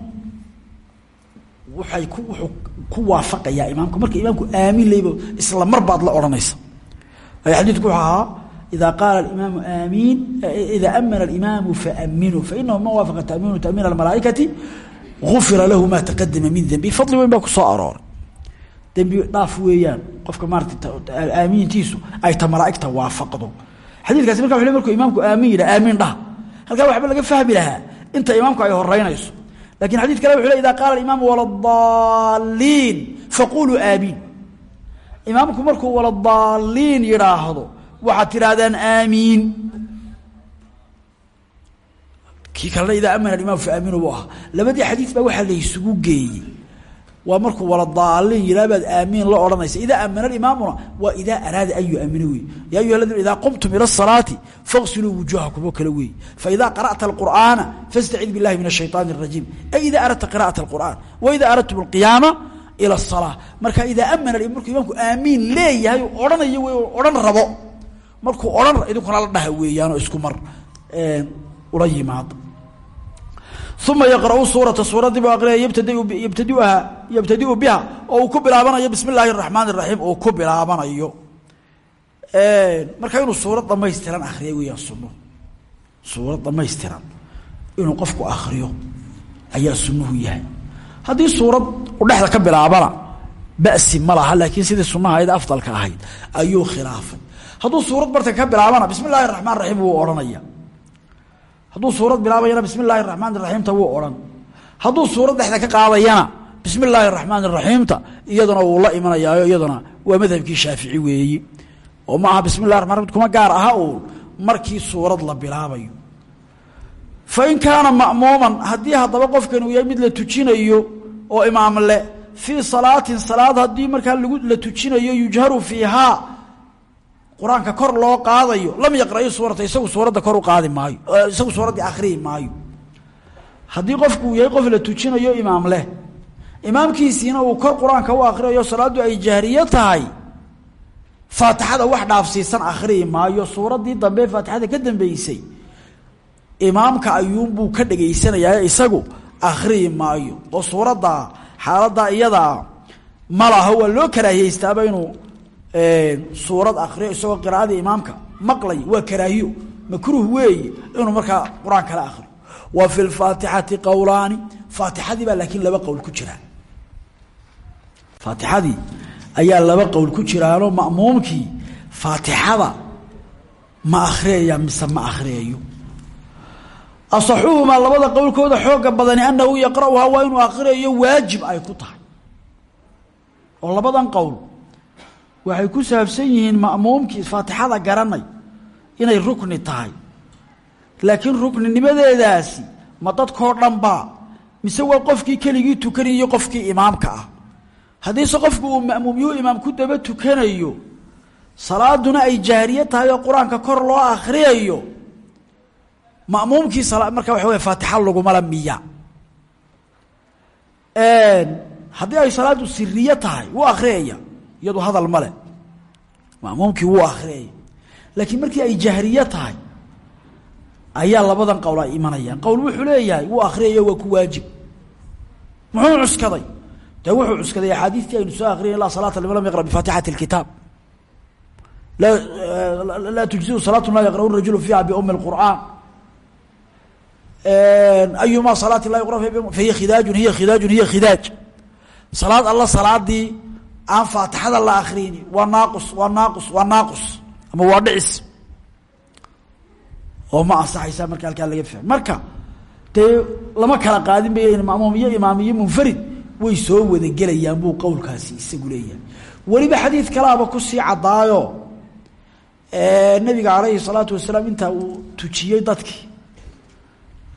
S1: waxay ku ku waafaqayaa imaamka marka imaamku aamin leyba isla mar baad la odhanaysa. Ay xadiidku ahaa ida qaala imaamu aamiin ida amana اlimaamu faaminuu fainahu man waafaqa taamiinu taamiin اmalaaikati gufira lahu ma taqadama min dembi fadli weyn baa ku soo arooray dembi dhaaf weeyaan qofka maarata aamiintiisu ay ta malaaigta waafaqdo xadiikaasi marka w markuu imaamku aamin yidha aamiin dhaha halkaa waxba laga fahmi lahaa inta imaamku ay horeynayso laakiin xadid kale wuxu le ida qaala imaamu waladaliin faquluu aamiin imaamku markuu waladaliin yidhaahdo waxaad tidhaahdaan aamiin kii kalena idaa amana imaam faaminu buu ahaa labadii xadiid baa waxaa la isugu geeyey waa markuu waladaalin yidhahbaad aamiin la odhanaysa idaa amana imaamuna waa idaa araada an yuamina wey ya ayuha ladina idaa qumtum ila الsalaati faqsiluu wujuhakum oo kale weeye faida qara'ta اlqur'aana fastacid biاllahi min الshayطaan الrajiim ay ida aradta qira'aة اlqur'an waida aradtum اlqiyaama ilى الsalaa marka idaa amana markuu imaamku aamiin leeyahay u odhanayo wey odhan rabo markuu odhan idinkuna la dhaha weeyaanoo isku mar ula yimaado. Uma yaqra'u suurata suuradii buu aqrinaya yabtadiuha yabtadiu biha oo uu ku bilaabanayo bismi illaahi araxmaan iraxiim ku bilaabanayo. Marka inuu suurad dhamaystiran akriya weeyaan sunuhu suurad dhamaystiran inuu qofku akriyo ayaa sunuhu yahay. Haddii suurad u dhexda ka bilaabana basi ma laha laakiin sidii sunaha ayd afdalka ahayd ayuu khilaafay hadduu suurad barta ka bilaabana bismi illaahi raxmaan raxiim wuu odhanaya. Hadduu suurad bilaabayana bismi illaahi raxmaan raxiimta wuu odhan. Hadduu suurad dhexda ka qaadayana bismi illaahi raxmaan raxiimta iyaduna wuu la imanayaayo iyaduna waa madhabkii shaafici weeyi. Oo ma aha bismi llahi raxman raxim kuma gaar aha uun markii suurad la bilaabayo. Fa in kaana ma'muuman haddii haddaba qofkan uu yahay mid la tujinayo oo imaam le fii salaatin salaad haddii markaa lagu la tujinayo yujharu fiihaa qur'aanka kor loo qaadayo lam yaqra'i suurata isagu suuradda kor u qaadi maayo isagu suuraddii akhriyi maayo. Haddii qofku uu yahay qof la tujinayo imaam leh imaamkiisiina uu kor qur'aanka u akhriyayo salaaddu ay jahriyo tahay faatixada wax dhaafsiisan akhriyi maayo. Suuraddii dambe faatixada ka dambeysay imaamka ayuunbuu ka dhegaysanayaa isagu akhriyi maayo. Oo suuradda xaaladdaa iyadaa ma waa loo karaahiyeystaaba inuu suurad akriyo isagoo qiraa'adii imaamka. Maqlay waa karaahiyo. Makruh weeye inuu markaa qur'aan kala akriyo wa fi lfaatixati qowlaani faatixadii baa laakiin laba qowl ku jiraa faatixadii ayaa laba qowl ku jiraanoo ma'muumkii. Faatixada ma akhriyaya mise ma akhriyayo asaxuhumaa labada qowlkooda xooga badani annahu yaqra'uhaa waa inuu akhriyayo waajib ay ku tahay. Oo labadan qowl waxay ku saabsan yihiin ma'muumkii faatixada garanay inay rukni tahay. Laakiin rukninimadeedaasi ma dadkoo dhan baa mise waa qofkii keligii tukanayo qofkii imaamka ah. Haddiise qofku uu ma'muumyuu imaam ku daba tukanayo salaaduna ay jaariye tahay oo qur'aanka kor loo akhriyayo ma'muumkii marka waxa wey faatixa lagumala miya. Haddii ay salaadu siriye tahay wuu akhriyaya iyadu hadal male ma'muumkii wuu akhriyaya laakiin markii ay jahriye tahay ayaa labadan qowl ay imanayaan. Qowl wuxuu leeyahay wuu akhriyaya waa ku waajib. Muxuu cuskaday? De wuxuu cuskaday axaadiistii aynu soo akriya laa salaata liman lam yaqra bifaatixati اlkitaab laa tujziu salaatu laa yaqra'u rajulu fiiha biumi اlqur'aan ayuma salaati laa yuqra fahiya khidaajun hiya khidaajun hiya khidaaj. Salaad alla salaadii aan faatixada la akriyni waa naaqus waa naaqus waa naaqus. Ama waa dhicis. Oo ma ansaxaysaa marka halkaa laga fahmi marka dee lama kala qaadin bay maamuum iyo imaam iyo munfarid way soo wada gelayaan buu qowlkaasi isagu leeyahay. Weliba xadiid kalaaba ku sii caddaayo nabiga calayhi salaatu wasalaam intaa uu tujiyey dadkii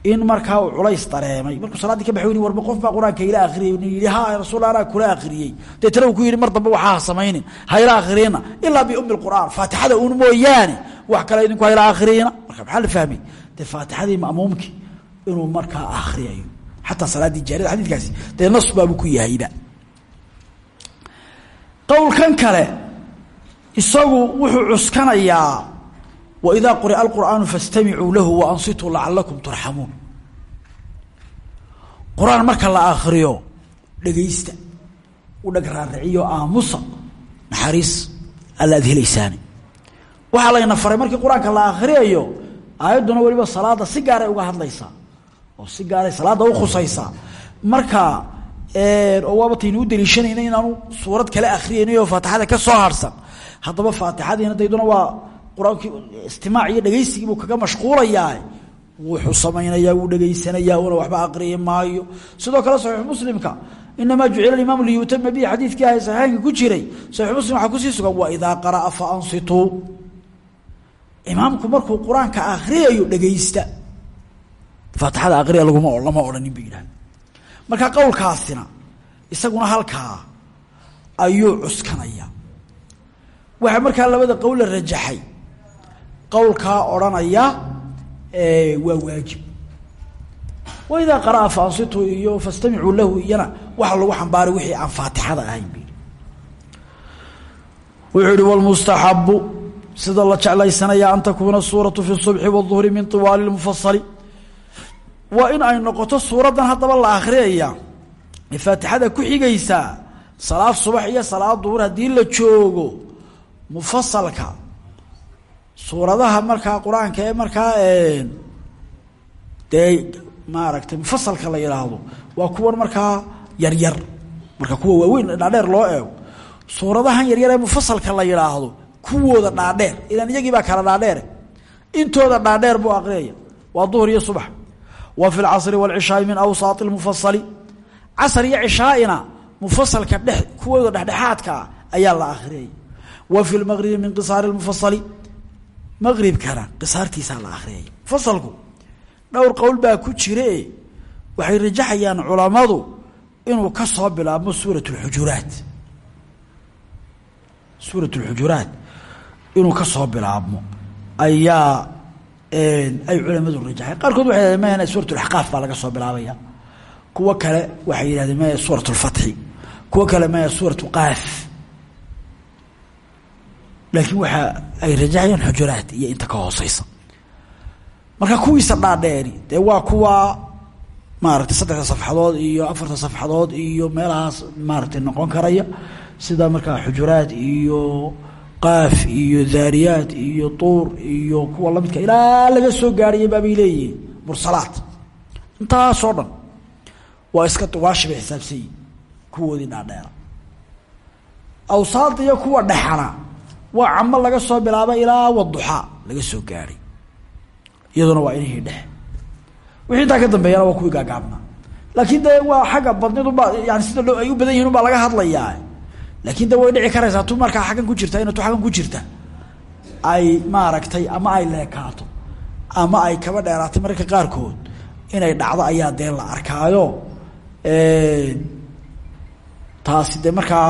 S1: in markaa uu culays dareemay. Markuu salaaddii ka baxay warba qof baa qur'aanka ila akriyay n yihi ha rasuul anaa kula akriyey deetana uu ku yihi mar dambe waxaa ha samaynin. Hayla akriyina ilaa biumi lqur'aan faatixada un mooyaane. Wax kale idinku hayla akriyina marka maxaa la fahmay? Dee faatixadii ma'muumkii inuu markaa akriyayo xataa salaaddii jaarida xadiidkaasi. Dee nas baabu ku yahayba. Qowlkan kale isagu wuxuu cuskanayaa waidaa quri'a alqur'aanu fastamicuu lahu waansituu lacalakum turxamuun qur'aan marka la akriyo dhegaysta u dheg raariciyo aamusa naxariis alla ad helaysaani waxaa layna faray markii qur'aanka la akriyayo aayadduna weliba salaada si gaaray uga hadlaysaa oo si gaaray salaadda ukhusaysaa marka oo waaba taynu u daliishanayna inaanu suurad kale akriyaynay oo faatixada ka soo harsan haddaba faatixadiina dayduna waa qur'aankii istimaac iyo dhegaysigii buu kaga mashquulayaa wuxuu samaynayaa wuu dhegaysanayaa una waxba aqriyi maayo. Sidoo kale saxiix muslimka inamaa jucila imaamu liyutama bihi xadiidkii ahay saxiixaynka ku jiray. Saxiix muslim waxaa ku sii sugan wa idaa qara'a fa ansituu imaamku markuu qur'aanka akriyayo dhegaysta faatixada akriya laguma lama odhanin yidhahda marka qowlkaasina isaguna halkaa ayuu cuskanaya. Waxaa markaa labada qowl la rajaxay qowlkaa odhanaya waa waajib. Waidaa qaraa faansitu iyo fastamicuu lahu iyana waxa lagu xambaaray wixii aan faatixada ahayn b wuxuu yihi wlmustaxabu sida la jeclaysanayaa an takuuna suuratu fi subxi waduhri min iwaali lmufasali waa in ay noqoto suuraddan haddaba la akriyaya faatixada ku xigaysaa salaad subax iyo salaad duhur haddii la joogo mufasalka suuradaha markaa qur-aanka ee markaa dee maaragtay mufasalka la yidhaahdo waa kuwan markaa yaryar marka kuwa waaweyn dhaadheer loo eego suuradahan yaryar ee mufasalka la yidhaahdo kuwooda dhaadheer ilaan iyagii baa kala dhaadheere intooda dhaadheer buu aqriyaya waa duhur iyo subax wa fi lcasri wاlcishaai min awsaat اlmufasali casr iyo cishaaina mufasalka dhe kuwooda dhexdhexaadka ah ayaa la akhriyay wa fi lmagribi min qisaari اlmufasali maqribkana qisaartiisaa la akhriyay mufasalku dhowr qowl baa ku jire waxay rajaxayaan culammadu inuu ka soo bilaabmo suurat اlxujuraat suurat اlxujuraat inuu ka soo bilaabmo ayaa ay culamadu rajaxeen qaarkood waxay hahdeen maya suurat اlaxqaaf baa laga soo bilaabaya kuwo kale waxay yidhahdeen maya suurat اlfatxi kuwo kale maya suurat qaaf laakiin waxa ay rajaxayaan xujuraat iyo inta ka hooseysa marka kuwiisa dhaadheeri dee waa kuwa maaragtay saddexda safxadood iyo afarta safxadood iyo meelahaas maaragtay noqon karaya sida markaa xujuraat iyo qaaf iyo daariyaat iyo tuur iyo kuwa lamidka ilaa laga soo gaarhaya baabay leeyihiin mursalaat intaasoo dhan waa iska waashi bay xisaabsan yihiin kuwoodii dhaadheera. Awsaada iyo kuwa dhexana waa camo laga soo bilaaba ilaa waduxaa laga soo gaadhay iyaduna waa inihii dhexe wixii intaa ka dambeeyana waa kuwii gaagaabnaa laakiin de waa xagga badnidubaa yani sida ay u badan yihiin ubaa laga hadlayaa. Laakiin de way dhici karaysaa tu markaa xaggan ku jirta ina tu aggan ku jirta. Ay maaragtay ama ay leekaato ama ay kaba dheeraatay mararka qaarkood. Inay dhacdo ayaa dee la arkaayo. Taasi de markaa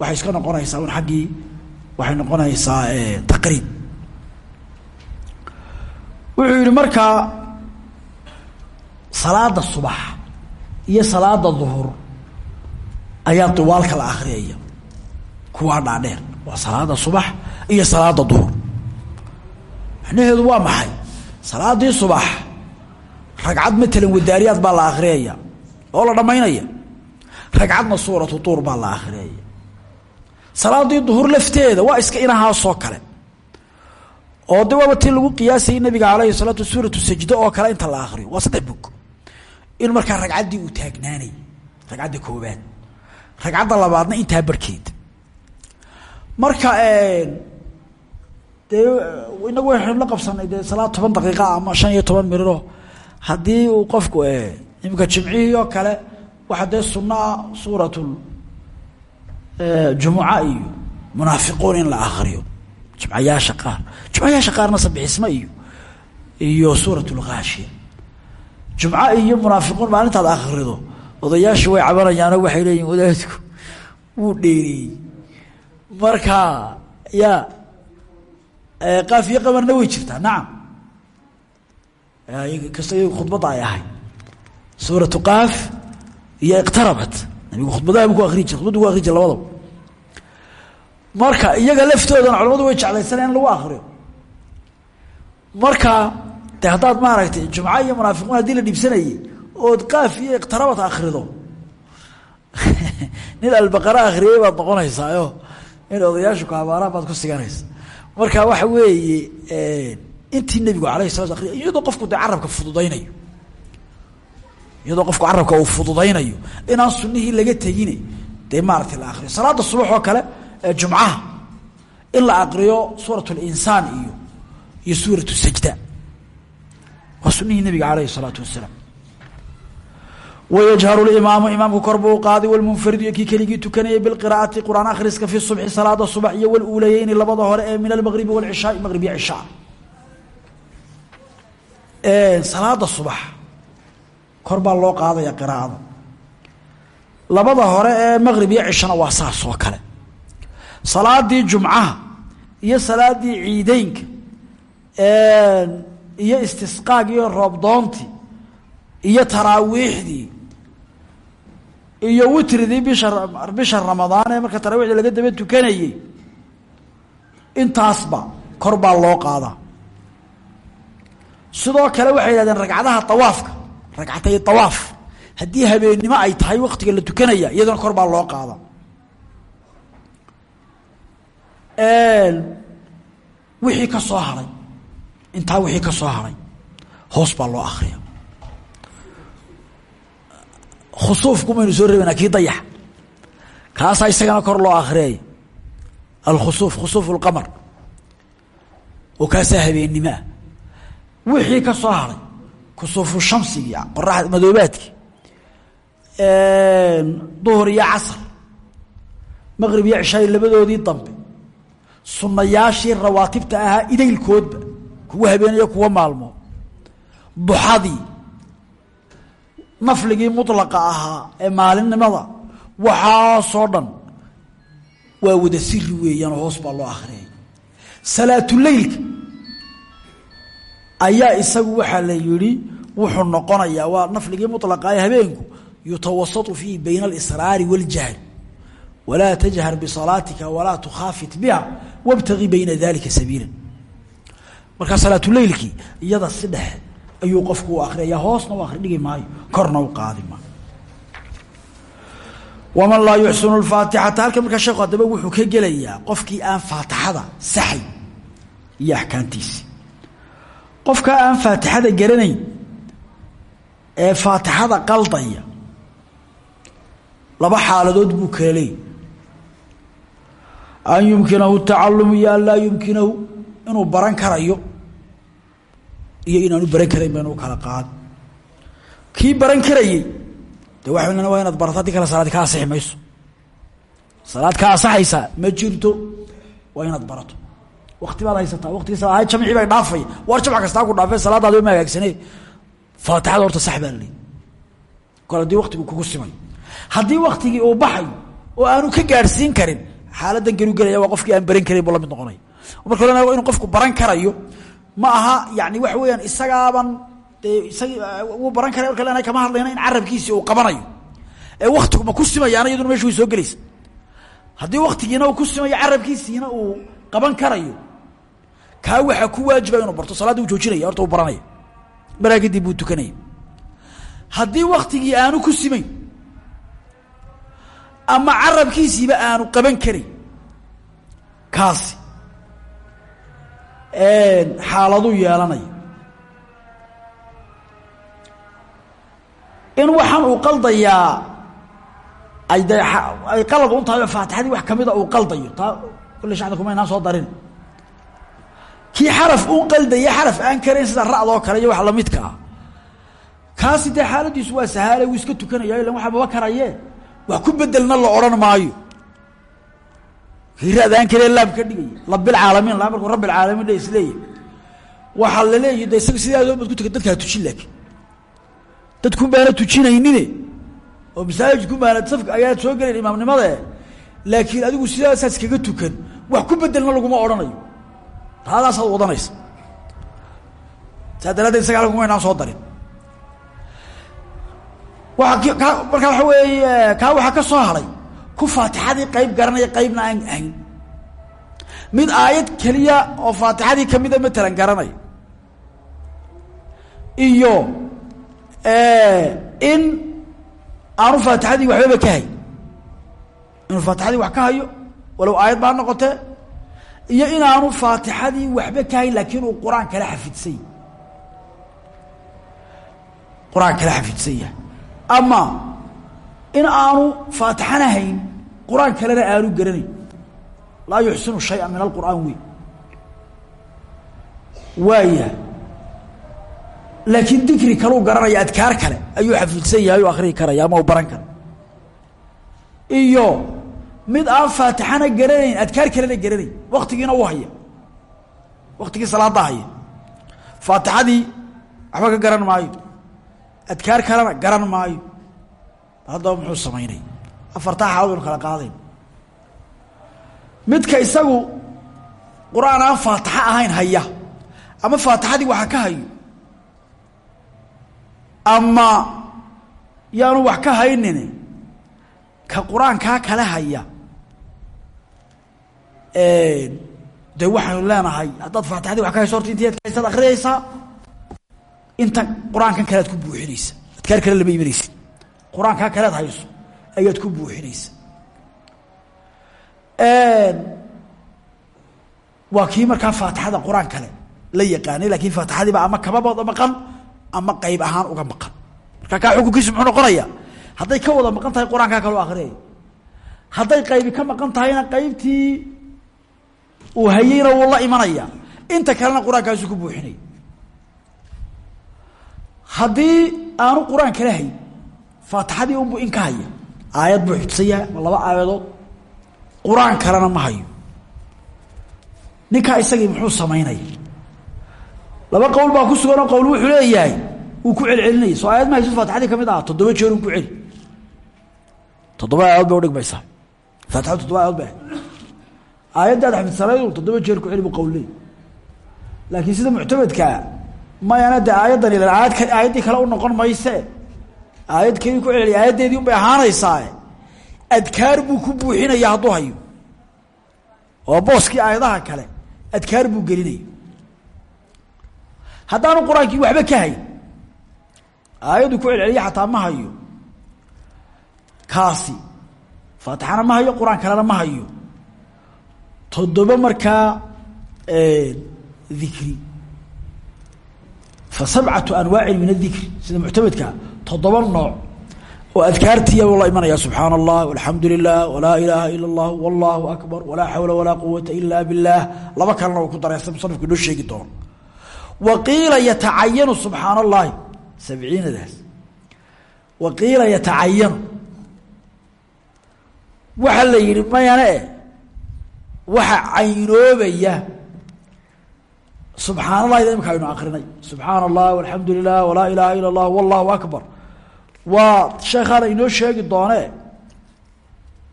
S1: waxay iska noqonaysaa un xaggii waxay noqonaysaa taqriib. Wuxuu yihi markaa salaada subax iyo salaada duhur ayaa duwaalka la akriyaya kuwaa dhaadheer waa salaada subax iyo salaada duhur. Macnaheedu waa maxay? Salaadii subax ragcad matalan wadaariyaad baa la akriyaya oo la dhamaynaya ragcadna suuratu tuur baa la akriyaya salaadii duhur lafteeda waa iska inahaasoo kale. oo de waaba tii lagu qiyaasayay nabiga alayhi salaatu suuratu sajdo oo kale inta la akriyo waa saddex bog in markaa ragcaddii uu taagnaanay. ragcadda koobaad ragcadda labaadna intaa barkeed. marka dee inagu waxaynu la qabsanay dee salaad toban daqiiqa ama shan iyo toban miriro haddii uu qofku imika jimcihii oo kale waxaa dee sunaa suuratul jumuca iyo munaafiquun in la akriyo jimcayaasha qaar. Jimcayaasha qaarna sabixisma iyo iyo suurat lgaashiya jumco iyo munaafiquun maalintaad akrido odayaashii way cabanayaano waxay leeyihiin wadaadku wuu dheereeyey marka ya qaaf iyo qamarna way jirtaa. Nacam kasta khudbadda ay ahayd. Suuratu qaaf iyo iqtarabat marka iyaga laftoodana culamadu way jeclaysanaya in lagu akriyo marka de haddaad maaragtay jumco iyo munaafiquun haddii la dhibsanayey ood qaaf iyo iqtarabat akrido nin albaqara akriyey baad noqonaysaayo in odayaashu kahabaaraan baad ku siganaysa marka waxa weeye intii nebigu alayh akriya iyadoo qofku dee carabka fududaynayo iyadoo qofka carabka uu fududaynayo inaan sunihii laga tegine dee la akriyo salaada subax oo kale ee jumcaha in la akriyo suurat iyo iyo suurat sajda. Waa sunihii nabiga aleyhi salaatu wasalaam wayajharu limaamu imaamku kor buu qaaday walmunfaridu iyo kii keligii tukanayay bilqiraa'ati qur'aan akhriska fi subxi salaada subax iyo waluulayeyni labada hore ee min almaqribi kor baa loo qaadaya qiraa'ada. Labada hore ee maqrib iyo cishana waa saas oo kale. Salaadii jumcaha iyo salaadii ciideynka iyo istisqaag iyo roobdoontii iyo taraawiixdii iyo witridii bisha bisha ramadaan ee marka taraawiixda laga daba tukanayey intaasba kor baa loo qaadaa. Sidoo kale waxay yidhahdeen ragcadaha tawaafka ragcatay tawaaf. Haddii habeennimo ay tahay waktiga la tukanaya iyadana kor baa loo qaadaa. Wixii ka soo haray. Intaa wixii ka soo haray hoos baa loo akriya khusuufku maynu soo reebanaa kii dayax. Kaasaa isagana kor loo akriyaya alkhusuuf khusuuf اlqamar oo kaasaa habeenimaa wixii ka soo haray kusuufu shamsigii qoraxda madoobaadkii duhur iyo casar maqrib iyo cishaay labadoodii dambe. Sunayaashii rawaatibta ahaa idaylkoodba kuwa habeeniyo kuwa maalmo. Duxadii nafligii mulaqa ahaa ee maalinimada waxaasoo dhan waa wada siri weeyaan hoos baa loo akhriyay salaatuleylka ayaa isagu waxaa la yihi wuxuu noqonayaa waa nafligii mulaqa ee habeenku yutawasatu fiihi bayna alisraari waاljahri walaa tajhar bisalaatika walaa tukhaafit biha wاbtagi bayna dalika sabiila. Markaa salaatuleylkii iyada si dhexe ayuu qofku u akriyaya hoosna u akri dhigi maayo korna u qaadi maayo. Waman laa yuxsinu lfaatixata halkan markaa sheekhu haddaba wuxuu ka gelayaa qofkii aan faatixada saxay iyo axkaamtiisi qofkaa aan faatixada garanayn ee faatixada qaldaya laba xaaladood buu kala leeyay an yumkinahu tacalumu iyo an laa yumkinahu inuu baran karayo iyo inaanu baran karayn baynu u kala qaad. Kii baran karayey de waxaa waa inaad barato haddii kale salaadi ka asixi mayso. Salaad ka asaxaysaa ma jirto waa inaad barato wakti baad haysataa waktigii salaad jamcii bay dhaafay. War jamc kastaa ku dhaafay salaadaadi ma hagaagsane faatixada horta sax baa waktigu kugu simay haddii waktigii uu baxayo oo aanu ka gaadhsiin karin xaaladan gelu gelaya waa qofkii aan baran karayn buu la mid noqonaya marka hore inuu qofku baran karayo ma aha yani waxa weeyaan isagaaban dee wuu baran karay marka lena kama hadlayna in carabkiisi uu qabanayo. Ee waktigu ma ku simayaana iyaduna meesha way soo gelaysa. Haddii waktigiina uu ku simayo carabkiisiina uu qaban karayo. Kaa waxaa ku waajiba inuu barto salaadda uu joojinaya horta uu baranaya maraa kadib buu tukanaya. Haddii waktigii aanu ku simayn ama carabkiisiiba aanu qaban karin kaasi xaaladuu yeelanaya. In waxaan uu qaldayaa ay de ay qalad un tahay faatixadii wax kamida uu qaldayo taa kulle shacda kuma inaan soo darin. Kii xaraf un qaldaya xaraf aan karayn sida ra'doo kale iyo wax lamidka ah. Kaasi dee xaaladiisu waa sahaale wuu iska tukanaya ilan waxaa maba karaye? Wax ku bedelna la odhan maayo. Kii ra'daan kale laam ka dhigaya labilcaalamiin la markuu rabbilcaalamiin la isleeyahy waxaa la leeyahy de isaga sidaadoo bad ku tuka dadkaa tujin laakiin. Dadkun baana tujinaynine. Oo masaajidkun baana safka ayaad soo gelayn imaamnimada laakiin adigu sidaasaas kaga tukan wax ku bedelna laguma odhanayo. Taadaasaad wadanaysa saa daraadeed isaga inaan soo darin. Waa k markaa waxa weeye kaa waxaa ka soo haray ku faatixadii qayb garanaya qaybna aan ahayn. Mid aayad keliya oo faatixadii kamida matalan garanaya iyo in aanu faatixadii waxbaba ka hay inuu faatixadii wax ka hayo walow aayad baa noqotee iyo inaanu faatixadii waxba ka hayn laakiin uu qur'aan kala xafidsan yahy qur'aan kala xafidsan yahay. Ama in aanu faatixana hayn qur'aan kalena aanu garanayn. Laa yuxsinu shaya min alqur'aan wey waaya. Laakiin dikri kaleu garanaya adkaar kale ayuu xafidsan yahay akriyi karaya ama u baran kara mid aan faatixana garanayn adkaar kalena garanayn. Waktigiina u haya waktigii salaada haya. Faatixadii waxba ka garan maayo. Adkaar kalena garan maayo. Haddaba muxuu samaynay? Afartaa xaawaynu kala qaadayn. Midka isagu qur'aan aan faatixo ahayn haya. Ama faatixadii waxa ka hayo. Ama yaanu wax ka haynin ka qur'aankaa kale haya de waxaynu leenahay haddaad faatixadii wax ka hayso horta inti adkaysaad akhriyaysaa inta qur'aankan kale ad ku buuxinaysa adkaar kale lama imanaysa qur'aankaa kalead hayso ayaad ku buuxinaysa waa kii markaa faatixada qur'aan kale la yaqaanay laakiin faatixadiiba ama kababooda maqan ama qayb ahaan uga maqan markaa kaa xukunkiisu muxuu noqonaya hadday ka wada maqan tahay qur'aankaa kaloo akriyaya qaybi ka maqan tahayna qaybtii uu hayeyna wuu la imanaya inta kalena qur'aankaasu ku buuxinaya haddii aanu qur'aan kala hayn faatixadii unbu in ka haya aayad buu ama laba aayadood. Qur'aan kalena ma hayo. Ninkaa isagii muxuu samaynaya laba qowl baa ku suganoo qowl wuxuu leeyahay wuu ku celcelinaya. Soo aayad ma hayso faatixadii ka mid ah toddoba jeerun ku celi. Toddoba aayadood bay udhigmaysaa faatixadu toddoba aayadood bay ahay aayaddaad xafidsanaydu toddoba jeer ku celi leey laakiin sida muctamadkaa mayana de aayaddan ilan aayad aayaddii kale u noqon mayse. Aayad keli ku celeliya aayaddeedii un bay ahaanaysaa adkaar buu ku buuxinaya hadduu hayo. Oo booskii aayadaha kale adkaar buu gelinaya. Haddaanu qur'aankii waxba ka hayn aayaddu ku celceliya xataa ma hayo. Kaasi faatixana ma hayo qur'aan kalena ma hayo toddoba markaa dikri. Fa sabcatu anwaacin min adikri sida muctamadkaa toddoba nooc. Oo adkaartiya u la imanaya subxaana allah alxamdu lilah walaa ilaaha ila اllah wallahu akbar walaa xawla walaa quwata ila biاllah laba kalena uu ku dareysta musanifku inoo sheegi doono. Wa qiila yatacayanu subxaana allahi sabciinadaas wa qiila yatacayanu. Waxaa la yidhi mayane waxa caynoobaya subxaan allahda imika aynu akrinay subxaana allah alxamdu lilah walaa ilaaha ila اllah wallahu akbar. Waa sheekhaana inoo sheegi doonee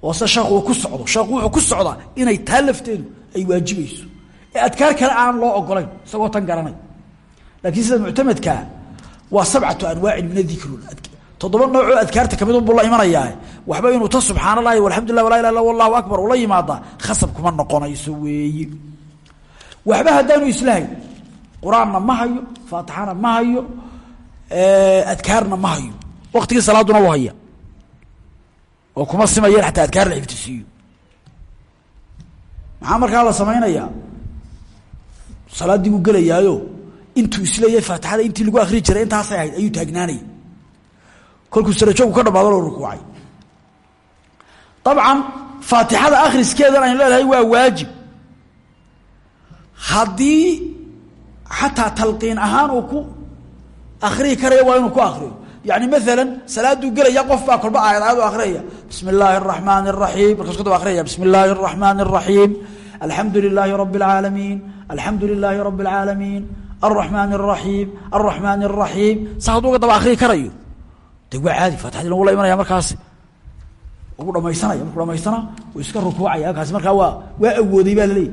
S1: oo se sheekhu uu ku socdo. Sheekhu wuxuu ku socdaa inay taa lafteedu ay waajibayso ee adkaar kale aan loo ogolayn isagoo tan garanay. Laakiin sida muctamadkaa waa sabcatu anwaacin min adikr toddoba noocoo adkaarta ka mid unbuu la imanayaa. Waxba inuu ta subxaan allahi walxamdulilah walaa ilah illa wallahu akbar ula yimaadaa khasab kuma noqonayso weeyi. Waxba haddaanu islahayn. Qur'aanna ma hayo faatixana ma hayo adkaarna ma hayo. Waktigii salaaduna u haya oo kuma simayeen xataa adkaar la xifdisiiyo. Maxaa markaa la samaynayaa? Salaaddii buu intuu is leeyahay faatixada intii lagu akri jiray intaasay ahayd ayuu taagnaanaya kolkuu sarajoogku ka dhamaado loo rukuucay. Dabcan faatixada akhriskeedan aynu leedahay waa waajib. Haddii xataa talqiin ahaan uu ku akriyi karaya waa inuu ku akriyo yani maalan salaaduu gelaya qof baa kolba aayad aayad u akriyaya bismi illaahi araxmaani araxiim markaas kadaba akriyaya bismi illaahi araxmaani araxiim alxamdu lilaahi rabi اlcaalamiin alxamdu lilaahi rabi اlcaalamiin alraxmaani araxiim akriyi karayo de waa caadi faatixadii lagu la imanaya markaasi ugu dhamaysanaya markuu dhamaystana uu iska rukuucaya halkaasi markaa waa waa awooday baa laleeyahy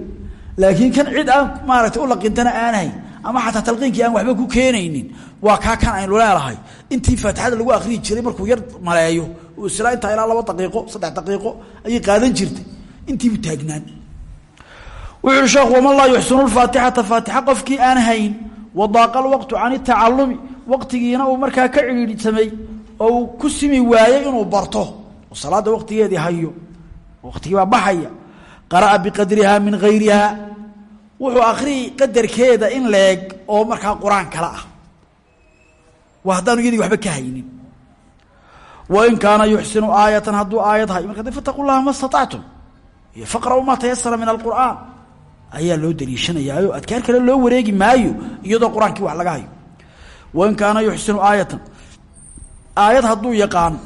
S1: laakiin kan cid aan maaragtay ulaqintana aanahayn ama xataa talqiinkii aan waxba ku keenaynin waa kaa kan aynu leelahay intii faatixada lagu akriyi jiray markuu yar maleeyo uu islaa intaa ilaa laba daqiiqo saddex daqiiqo ayay qaadan jirtay. Intiibu taagnaan. Wuxu uhi sheekhu waman laa yuxsinu lfaatixata faatixa qofkii aan hayn wadaaqa alwaqtu waqtigiina uu markaa ka cidhiidhsamay oo uu ku simi waayey inuu barto. Oo salaadda waqtigeedii hayo. Waqtigii baa baxaya. Qara'a biqadriha min gayriha wuxuu akriyi qadarkeeda in leeg oo markaa qur'aan kale ah. Waa haddaanu iyadii waxba ka haynin. Wain kaana yuxsinu aayatan hadduu aayad hayo. Marka de fataqu llaha ma staطactum iyo faqra'u min alqur'aan. Ayaa loo daliishanayaayo. Adkaar kale loo wareegi maayo iyadoo qur'aankii wax laga hayo. Wain kaana yuxsinu aayatan aayad hadduu yaqaano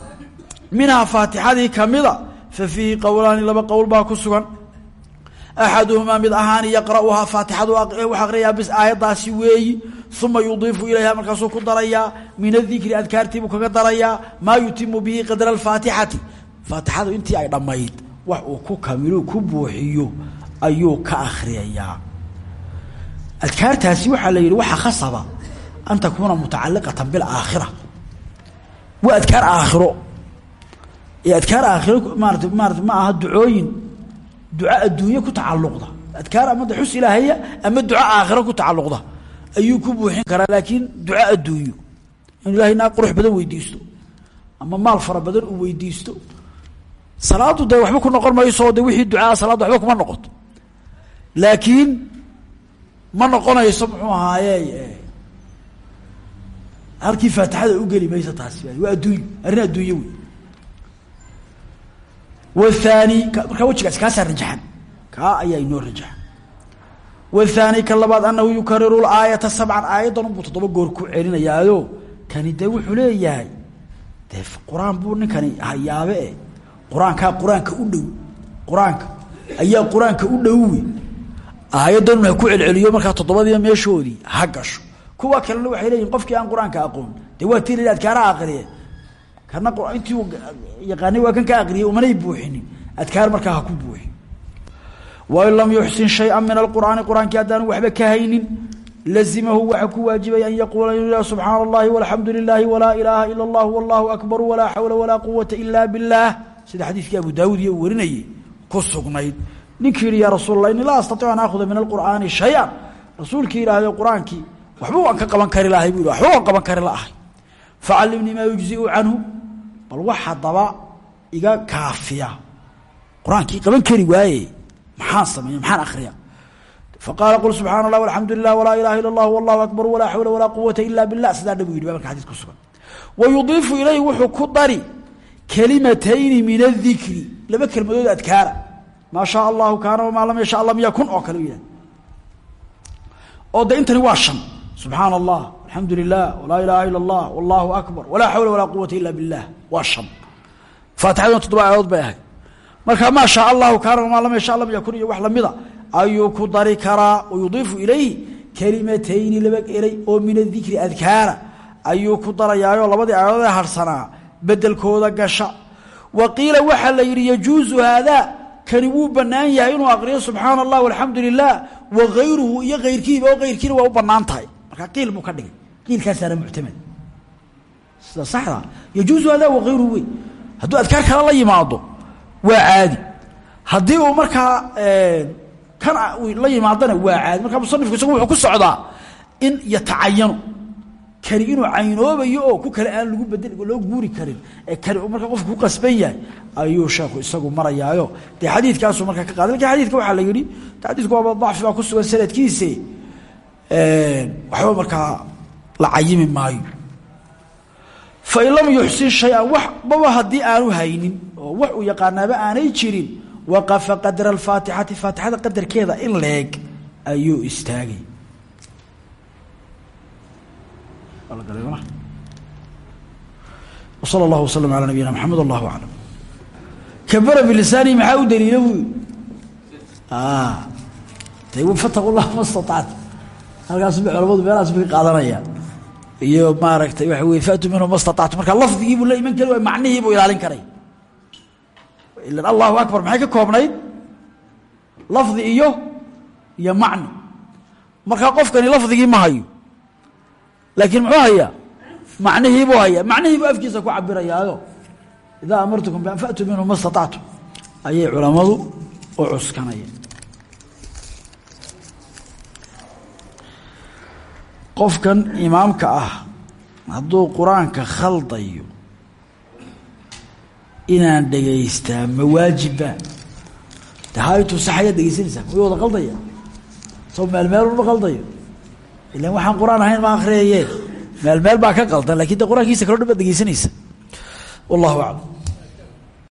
S1: minhaa faatixadii kamida fa fiihi qowlaani laba qowl baa ku sugan. Axaduhumaa mid ahaani yaqra'uhaa faatixadu wax aqriyaa bis aayaddaasi weeyi uma yudiifu ilayha markaasuu ku darayaa min adikri adkaartiibuu kaga darayaa maa yutimu bihi qadra alfaatixati. Faatixadu intii ay dhammayd wax uu ku kamilo ku buuxiyo ayuu ka akhriyayaa. Adkaartaasi waxaa la yidhi waxaa khasaba an takuuna mutacaliqatan bilaakhira waa adkaar aakhiro. Ee adkaar aakhiro maarata maarata ma aha ducooyin. Duco adduunye ku tacalluqda. Adkaar ama de xus ilaahaya ama duco aakhiro ku tacalluqda. Ayuu ku buuxin karaa laakiin duco adduunyo. Inu ilahay naa qurux badan weydiisto. Ama maal fara badan uu weydiisto. Salaadu dee waxba ku noqon mayso de wixii ducaa salaadda waxba kuma noqoto. Laakiin ma noqonayso muxuu ahaaye halkii faatixada u geli mayso taasi waa adduunyo arrin adduunye wey wathani markaa wejigaasi kaasaa rajaxan kaa ayaa inoo rajaxan. Wathani ka labaad anahu yukariru laayata sabcan aayaddan unbuu toddoba goor ku celinayaayo. Kani dee wuxuu leeyahay dee qur'aan buu ninkani hayaabe e qur'aankaa qur'aanka u dhow qur'aanka ayaa qur'aanka u dhowe aayaddan ha ku celceliyo markaa toddobadiiba meeshoodii ha gasho kuwa kalena waxay leeyihiin qofkii aan qur'aanka aqoon. Dee waa tii la adkaara aqriye. Kana intii yaqaanay waa kan ka aqriyay umanay buuxinin adkaar markaa ku buuxi. Wain lam yuxsin shaya min alqur'aani qur'aankii waxba ka haynin lazimahu waxa ku waajibay an yaquula inuu yihah subxaana allahi walxamdu lilaahi allah wallahu akbar walaa xawla walaa quwata ila biاllah sida xadiiskii abu daawud iyo uu ku sugnayd. Ninkii yihi ya rasuul allah an aakuda min alqur'aani shaya rasuulkii yidhaahdo qur'aankii waxba waan ka qaban kari lahay bu waxba waan qaban kari laahay facallimnii maa yujziu canhu bal wax haddaba iga kaafiya. Qur'aankii qaban kari waaye maxaan sameeya maxaan akhriya? Faqaala qul subxaana allah alxamdu lilah walaa ilaha illa allah wallahu akbar walaa xawla walaa quwata ila billah. Sidaa nabigu yidhi ba marka xadis ku sugan. Wa yudiifu ilayhi wuxuu ku dari kelimatayni min adikri laba kelmadood adkaara. Maa shaa allahu kaana wamaa lam yasha lam yakun oo kale u yihahda oo de intani waa shan subxaana allah alxamdu lilah walaa ilaha ila اllah wallahu akbar walaa xawla walaa quwata ila biاllah waa shan faatixaduna toddoba aayadood bay ahayd. Marka maa shaa allahu kaana maa lam yasha lam yakun iyo wax lamida ayuu ku dari karaa wayudiifu ilayhi kelimatayni laba eray oo min adikri adkaara ayuu ku darayaayo labadii aayadood ee harsanaa bedelkooda gasha. Wa qiila waxaa la yidhi yajuusu haadaa kani wuu banaan yahay inuu aqriyo subxaana allah alxamdu lilah wa gayruhu iyo kayrkiiba oo kayrkiina waa u bannaan tahay marka qiil buu ka dhigay. Qiilkaasaana muctamad. Sida saxda yajuusu haadaa wa gayruhu wey hadduu adkaar kale la yimaado waa caadi. Haddii uu markaa kan la yimaadana waa caadi. Markaa musanifku isagu wuxuu ku socdaa in yatacayanu kani inuu oo ku kale aan lagu bedel loo guuri karin. Ee kani markaa qofku ku qasban yahay ayuu sheeku isagu marayaayo. Dee xadiidkaasuu markaa ka qaaday. Lakin xadidka waxaa la yidhi xadiidku waaba dacfi ku sugan sanadkiise waxba markaa la cayimi maayo. Fain lam yuxsin shay-an waxbaba haddii aanu haynin oo wax uu yaqaanaaba aanay jirin waqafa qadra alfaatixati faatixada qadarkeeda in leeg ayuu istaagay. Wsala allahu waslm calaa nabiyina maxamed allahu aclam kabara bilisaani maxaa u daliila buy de fataqu llah ma staطact halkaas ba culamadu meelahaas bay ka qaadanayaan iyo maaragtay waxa wey faatuu minhu ma staطactu marka lafdigii buu la iman kari macnihii buu ilaalin karay. Ilan allahu akbar maxay ka koobnayd? Lafdi iyo iyo macni markaa qofkani lafdigii ma hayo. Laakiin muxuu hayaa? Macnihiibuu hayaa. Macnihiibuu afkiisa ku cabirayaayo idaa amartukum bian faatuu minhu ma ayay culammadu u cuskanayeen qofkan imaamka ah hadduu qur'aanka khaldayo inaan dhegaystaa ma waajiba de haytu sax ayaad dhegeysanaysaa way wada qaldaya soo meel meelunma qaldayo ilan waxaan qur'aan ahayn ma akriyayee meel meel baa ka qaldan laakiin de qur'aankiisa kalo dhan baad dhegeysanaysa wallahu aclam